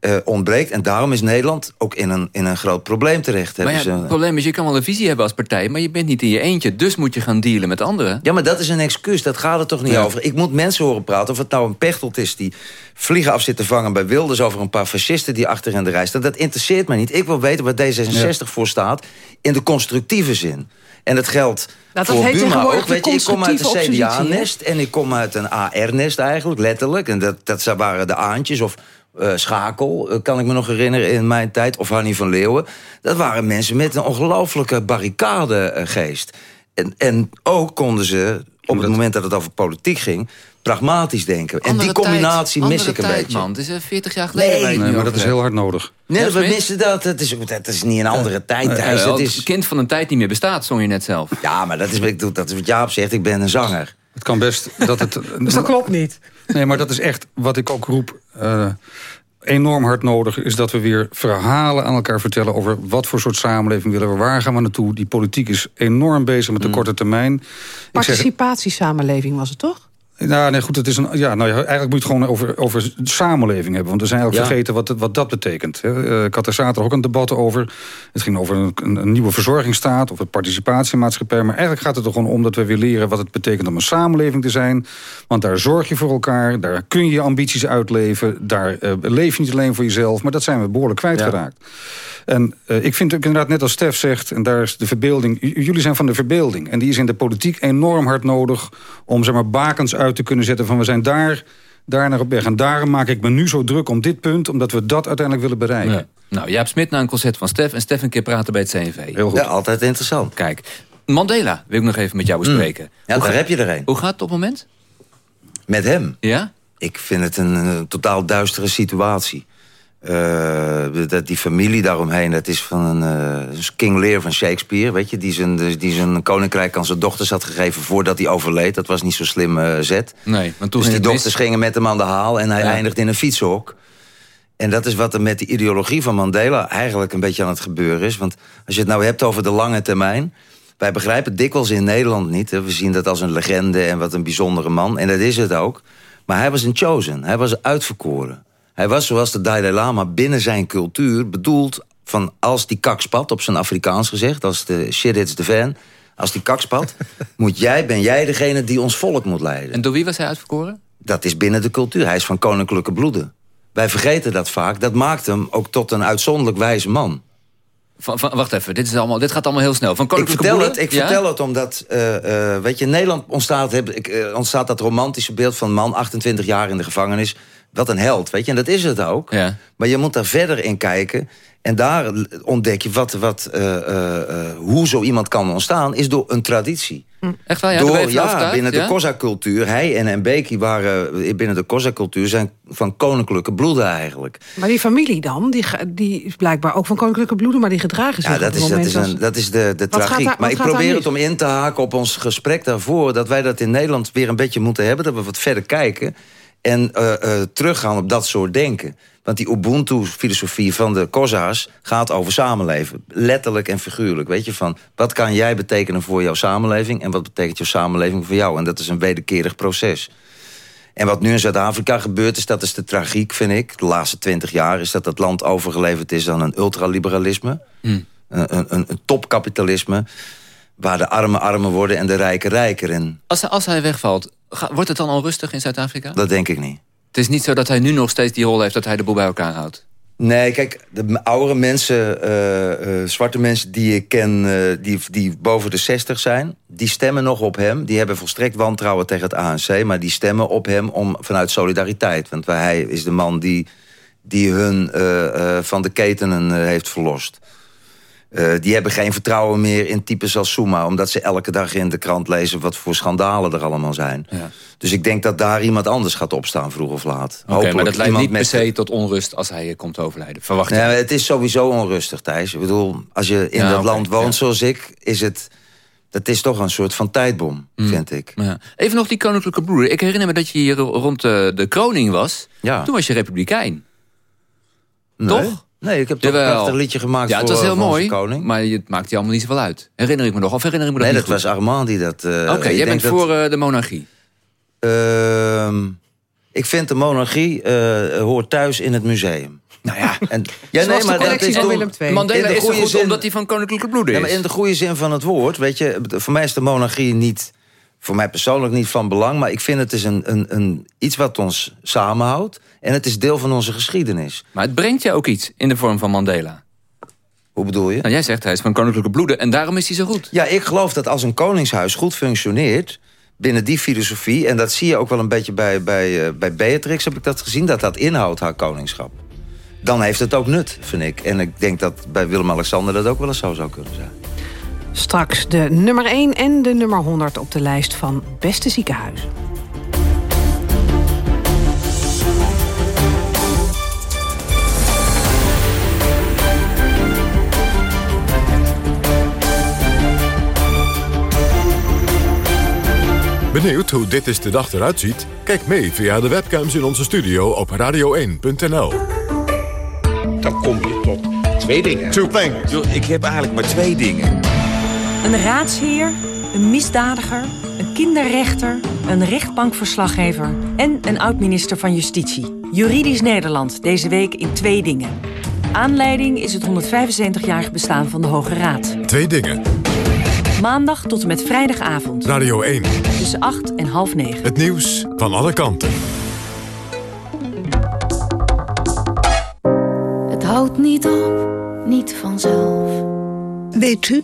uh, ontbreekt. En daarom is Nederland ook in een, in een groot probleem terecht. Maar ja, ze... het probleem is, je kan wel een visie hebben als partij... maar je bent niet in je eentje, dus moet je gaan dealen met anderen. Ja, maar dat is een excuus, dat gaat er toch niet ja. over. Ik moet mensen horen praten, of het nou een pechtold is... die vliegen af zit te vangen bij Wilders... over een paar fascisten die achter in de rij staan. Dat interesseert mij niet. Ik wil weten waar D66 ja. voor staat in de constructieve zin. En dat geldt dat voor Buma ook. Weet je, ik kom uit een CDA-nest en ik kom uit een AR-nest eigenlijk, letterlijk. En dat, dat waren de aantjes of uh, Schakel, uh, kan ik me nog herinneren in mijn tijd. Of Hanny van Leeuwen. Dat waren mensen met een ongelofelijke barricadegeest. En, en ook konden ze, op het moment dat het over politiek ging... pragmatisch denken. Andere en die combinatie tijd, mis ik een tijd, beetje. man. Het is 40 jaar geleden. Nee, nee maar dat is heel hard nodig. Nee, ja, we missen dat. Het is, dat is niet een andere uh, tijd. Uh, Thijs. het is kind van een tijd niet meer bestaat, zong je net zelf. Ja, maar dat is, dat is wat Jaap zegt. Ik ben een zanger. Het kan best dat het... dus dat klopt niet. Nee, maar dat is echt wat ik ook roep... Uh, enorm hard nodig is dat we weer verhalen aan elkaar vertellen... over wat voor soort samenleving willen we, waar gaan we naartoe. Die politiek is enorm bezig met de mm. korte termijn. Participatiesamenleving was het toch? Nou, nee, goed, het is een, ja, nou, eigenlijk moet je het gewoon over, over samenleving hebben. Want we zijn eigenlijk ja. vergeten wat, wat dat betekent. Hè. Ik had er zaterdag ook een debat over. Het ging over een, een, nieuwe verzorgingsstaat... of een participatiemaatschappij. Maar eigenlijk gaat het er gewoon om dat we weer leren... wat het betekent om een samenleving te zijn. Want daar zorg je voor elkaar. Daar kun je ambities uitleven. Daar uh, leef je niet alleen voor jezelf. Maar dat zijn we behoorlijk kwijtgeraakt. Ja. En uh, ik vind ook inderdaad, net als Stef zegt... en daar is de verbeelding... jullie zijn van de verbeelding. En die is in de politiek enorm hard nodig... om zeg maar, bakens uit te kunnen zetten van... we zijn daar, daar naar op weg. En daarom maak ik me nu zo druk om dit punt... omdat we dat uiteindelijk willen bereiken. Ja. Nou, Jaap Smit naar een concert van Stef... en Stef een keer praten bij het CNV. Heel goed. Ja, altijd interessant. Kijk, Mandela wil ik nog even met jou bespreken. Mm. Ja, daar heb je er een. Hoe gaat het op het moment? Met hem? Ja? Ik vind het een, een totaal duistere situatie. Uh, dat die familie daaromheen, dat is van een uh, King Lear van Shakespeare, weet je, die zijn, die zijn koninkrijk aan zijn dochters had gegeven voordat hij overleed. Dat was niet zo slim uh, zet. Nee, want toen dus die dochters mis... gingen met hem aan de haal en hij ja. eindigt in een fietshok. En dat is wat er met die ideologie van Mandela eigenlijk een beetje aan het gebeuren is. Want als je het nou hebt over de lange termijn. Wij begrijpen het dikwijls in Nederland niet. Hè. We zien dat als een legende en wat een bijzondere man. En dat is het ook. Maar hij was een chosen. Hij was uitverkoren. Hij was zoals de Dalai Lama binnen zijn cultuur bedoeld... van als die kak spat, op zijn Afrikaans gezegd... als de shit hits the fan, als die kak spat... moet jij, ben jij degene die ons volk moet leiden. En door wie was hij uitverkoren? Dat is binnen de cultuur. Hij is van koninklijke bloeden. Wij vergeten dat vaak. Dat maakt hem ook tot een uitzonderlijk wijze man. Van, van, wacht even, dit, is allemaal, dit gaat allemaal heel snel. Van ik vertel het, ik ja? vertel het omdat, uh, uh, weet je, in Nederland ontstaat, heb, uh, ontstaat dat romantische beeld van een man, 28 jaar in de gevangenis. Wat een held, weet je, en dat is het ook. Ja. Maar je moet daar verder in kijken. En daar ontdek je wat, wat, hoe zo iemand kan ontstaan, is door een traditie. Echt waar? Ja, door, ja binnen ja? de Koza-cultuur. Hij en Mbeki waren binnen de Koza-cultuur... zijn van koninklijke bloeden eigenlijk. Maar die familie dan, die, die is blijkbaar ook van koninklijke bloeden... maar die gedragen zich ja, dat is, dat is, een, dat is de, de tragiek. Daar, maar ik probeer het om in te haken op ons gesprek daarvoor... dat wij dat in Nederland weer een beetje moeten hebben... dat we wat verder kijken... En uh, teruggaan op dat soort denken. Want die Ubuntu-filosofie van de Koza's gaat over samenleven. Letterlijk en figuurlijk. Weet je, van wat kan jij betekenen voor jouw samenleving... en wat betekent jouw samenleving voor jou? En dat is een wederkerig proces. En wat nu in Zuid-Afrika gebeurt, is dat is de tragiek, vind ik. De laatste twintig jaar is dat het land overgeleverd is aan een ultraliberalisme. Mm. Een, een, een topkapitalisme waar de armen armer worden en de rijken rijker. En... Als, als hij wegvalt, wordt het dan onrustig in Zuid-Afrika? Dat denk ik niet. Het is niet zo dat hij nu nog steeds die rol heeft... dat hij de boel bij elkaar houdt? Nee, kijk, de oudere mensen, uh, uh, zwarte mensen die ik ken... Uh, die, die boven de 60 zijn, die stemmen nog op hem. Die hebben volstrekt wantrouwen tegen het ANC... maar die stemmen op hem om, vanuit solidariteit. Want hij is de man die, die hun van de ketenen heeft verlost. Uh, die hebben geen vertrouwen meer in types als Suma... omdat ze elke dag in de krant lezen wat voor schandalen er allemaal zijn. Ja. Dus ik denk dat daar iemand anders gaat opstaan, vroeg of laat. Oké, okay, maar dat leidt niet per se tot onrust als hij komt overlijden. Verwacht nee, Het is sowieso onrustig, Thijs. Ik bedoel, als je in ja, dat okay. land woont ja. zoals ik... is het... Dat is toch een soort van tijdbom, mm. vind ik. Ja. Even nog die koninklijke broeder. Ik herinner me dat je hier rond de, de kroning was. Ja. Toen was je republikein. Nee. Toch? Nee, ik heb toch een prachtig liedje gemaakt ja, voor het was heel mooi, koning. maar het maakt je allemaal niet zoveel uit. Herinner ik me nog, of herinner ik me dat Nee, niet dat was Armand die dat... Uh, Oké, okay, jij bent dat, voor uh, de monarchie. Uh, ik vind de monarchie uh, hoort thuis in het museum. Nou ja, en, ja nee, maar dat is van Willem II. Mandela is goed zin, omdat hij van koninklijke bloed is. Ja, maar in de goede zin van het woord, weet je... voor mij is de monarchie niet... voor mij persoonlijk niet van belang... maar ik vind het is een, een, een, iets wat ons samenhoudt... En het is deel van onze geschiedenis. Maar het brengt je ook iets in de vorm van Mandela. Hoe bedoel je? Nou, jij zegt hij is van koninklijke bloeden en daarom is hij zo goed. Ja, ik geloof dat als een koningshuis goed functioneert... binnen die filosofie, en dat zie je ook wel een beetje bij, bij, uh, bij Beatrix... heb ik dat gezien, dat dat inhoudt haar koningschap. Dan heeft het ook nut, vind ik. En ik denk dat bij Willem-Alexander dat ook wel eens zo zou kunnen zijn. Straks de nummer 1 en de nummer 100 op de lijst van beste ziekenhuizen. Benieuwd hoe dit is de dag eruit ziet? Kijk mee via de webcams in onze studio op radio1.nl. Dan kom je tot twee dingen. Two things. Ik heb eigenlijk maar twee dingen. Een raadsheer, een misdadiger, een kinderrechter... een rechtbankverslaggever en een oud-minister van Justitie. Juridisch Nederland, deze week in twee dingen. Aanleiding is het 175-jarig bestaan van de Hoge Raad. Twee dingen. Maandag tot en met vrijdagavond. Radio 1. Tussen 8 en half 9. Het nieuws van alle kanten. Het houdt niet op, niet vanzelf. Weet u,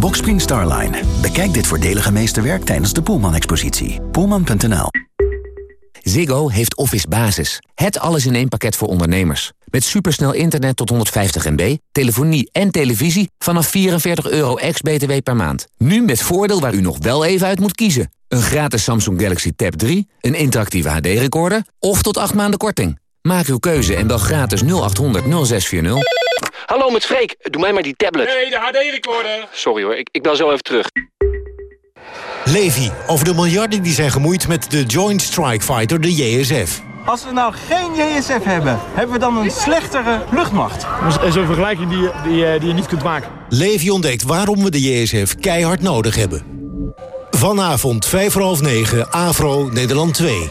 Boxspring Starline. Bekijk dit voordelige meesterwerk tijdens de Poelman-expositie. Poelman.nl Ziggo heeft Office Basis. Het alles in één pakket voor ondernemers. Met supersnel internet tot 150 MB, telefonie en televisie vanaf 44 euro ex-BTW per maand. Nu met voordeel waar u nog wel even uit moet kiezen. Een gratis Samsung Galaxy Tab 3, een interactieve HD-recorder of tot 8 maanden korting. Maak uw keuze en bel gratis 0800 0640. Hallo met Freek, doe mij maar die tablet. Nee, de HD-recorder. Sorry hoor, ik, ik bel zo even terug. Levi, over de miljarden die zijn gemoeid met de Joint Strike Fighter, de JSF. Als we nou geen JSF hebben, hebben we dan een slechtere luchtmacht? Dat is een vergelijking die, die, die je niet kunt maken. Levi ontdekt waarom we de JSF keihard nodig hebben. Vanavond, vijf voor half negen, Afro, Nederland 2.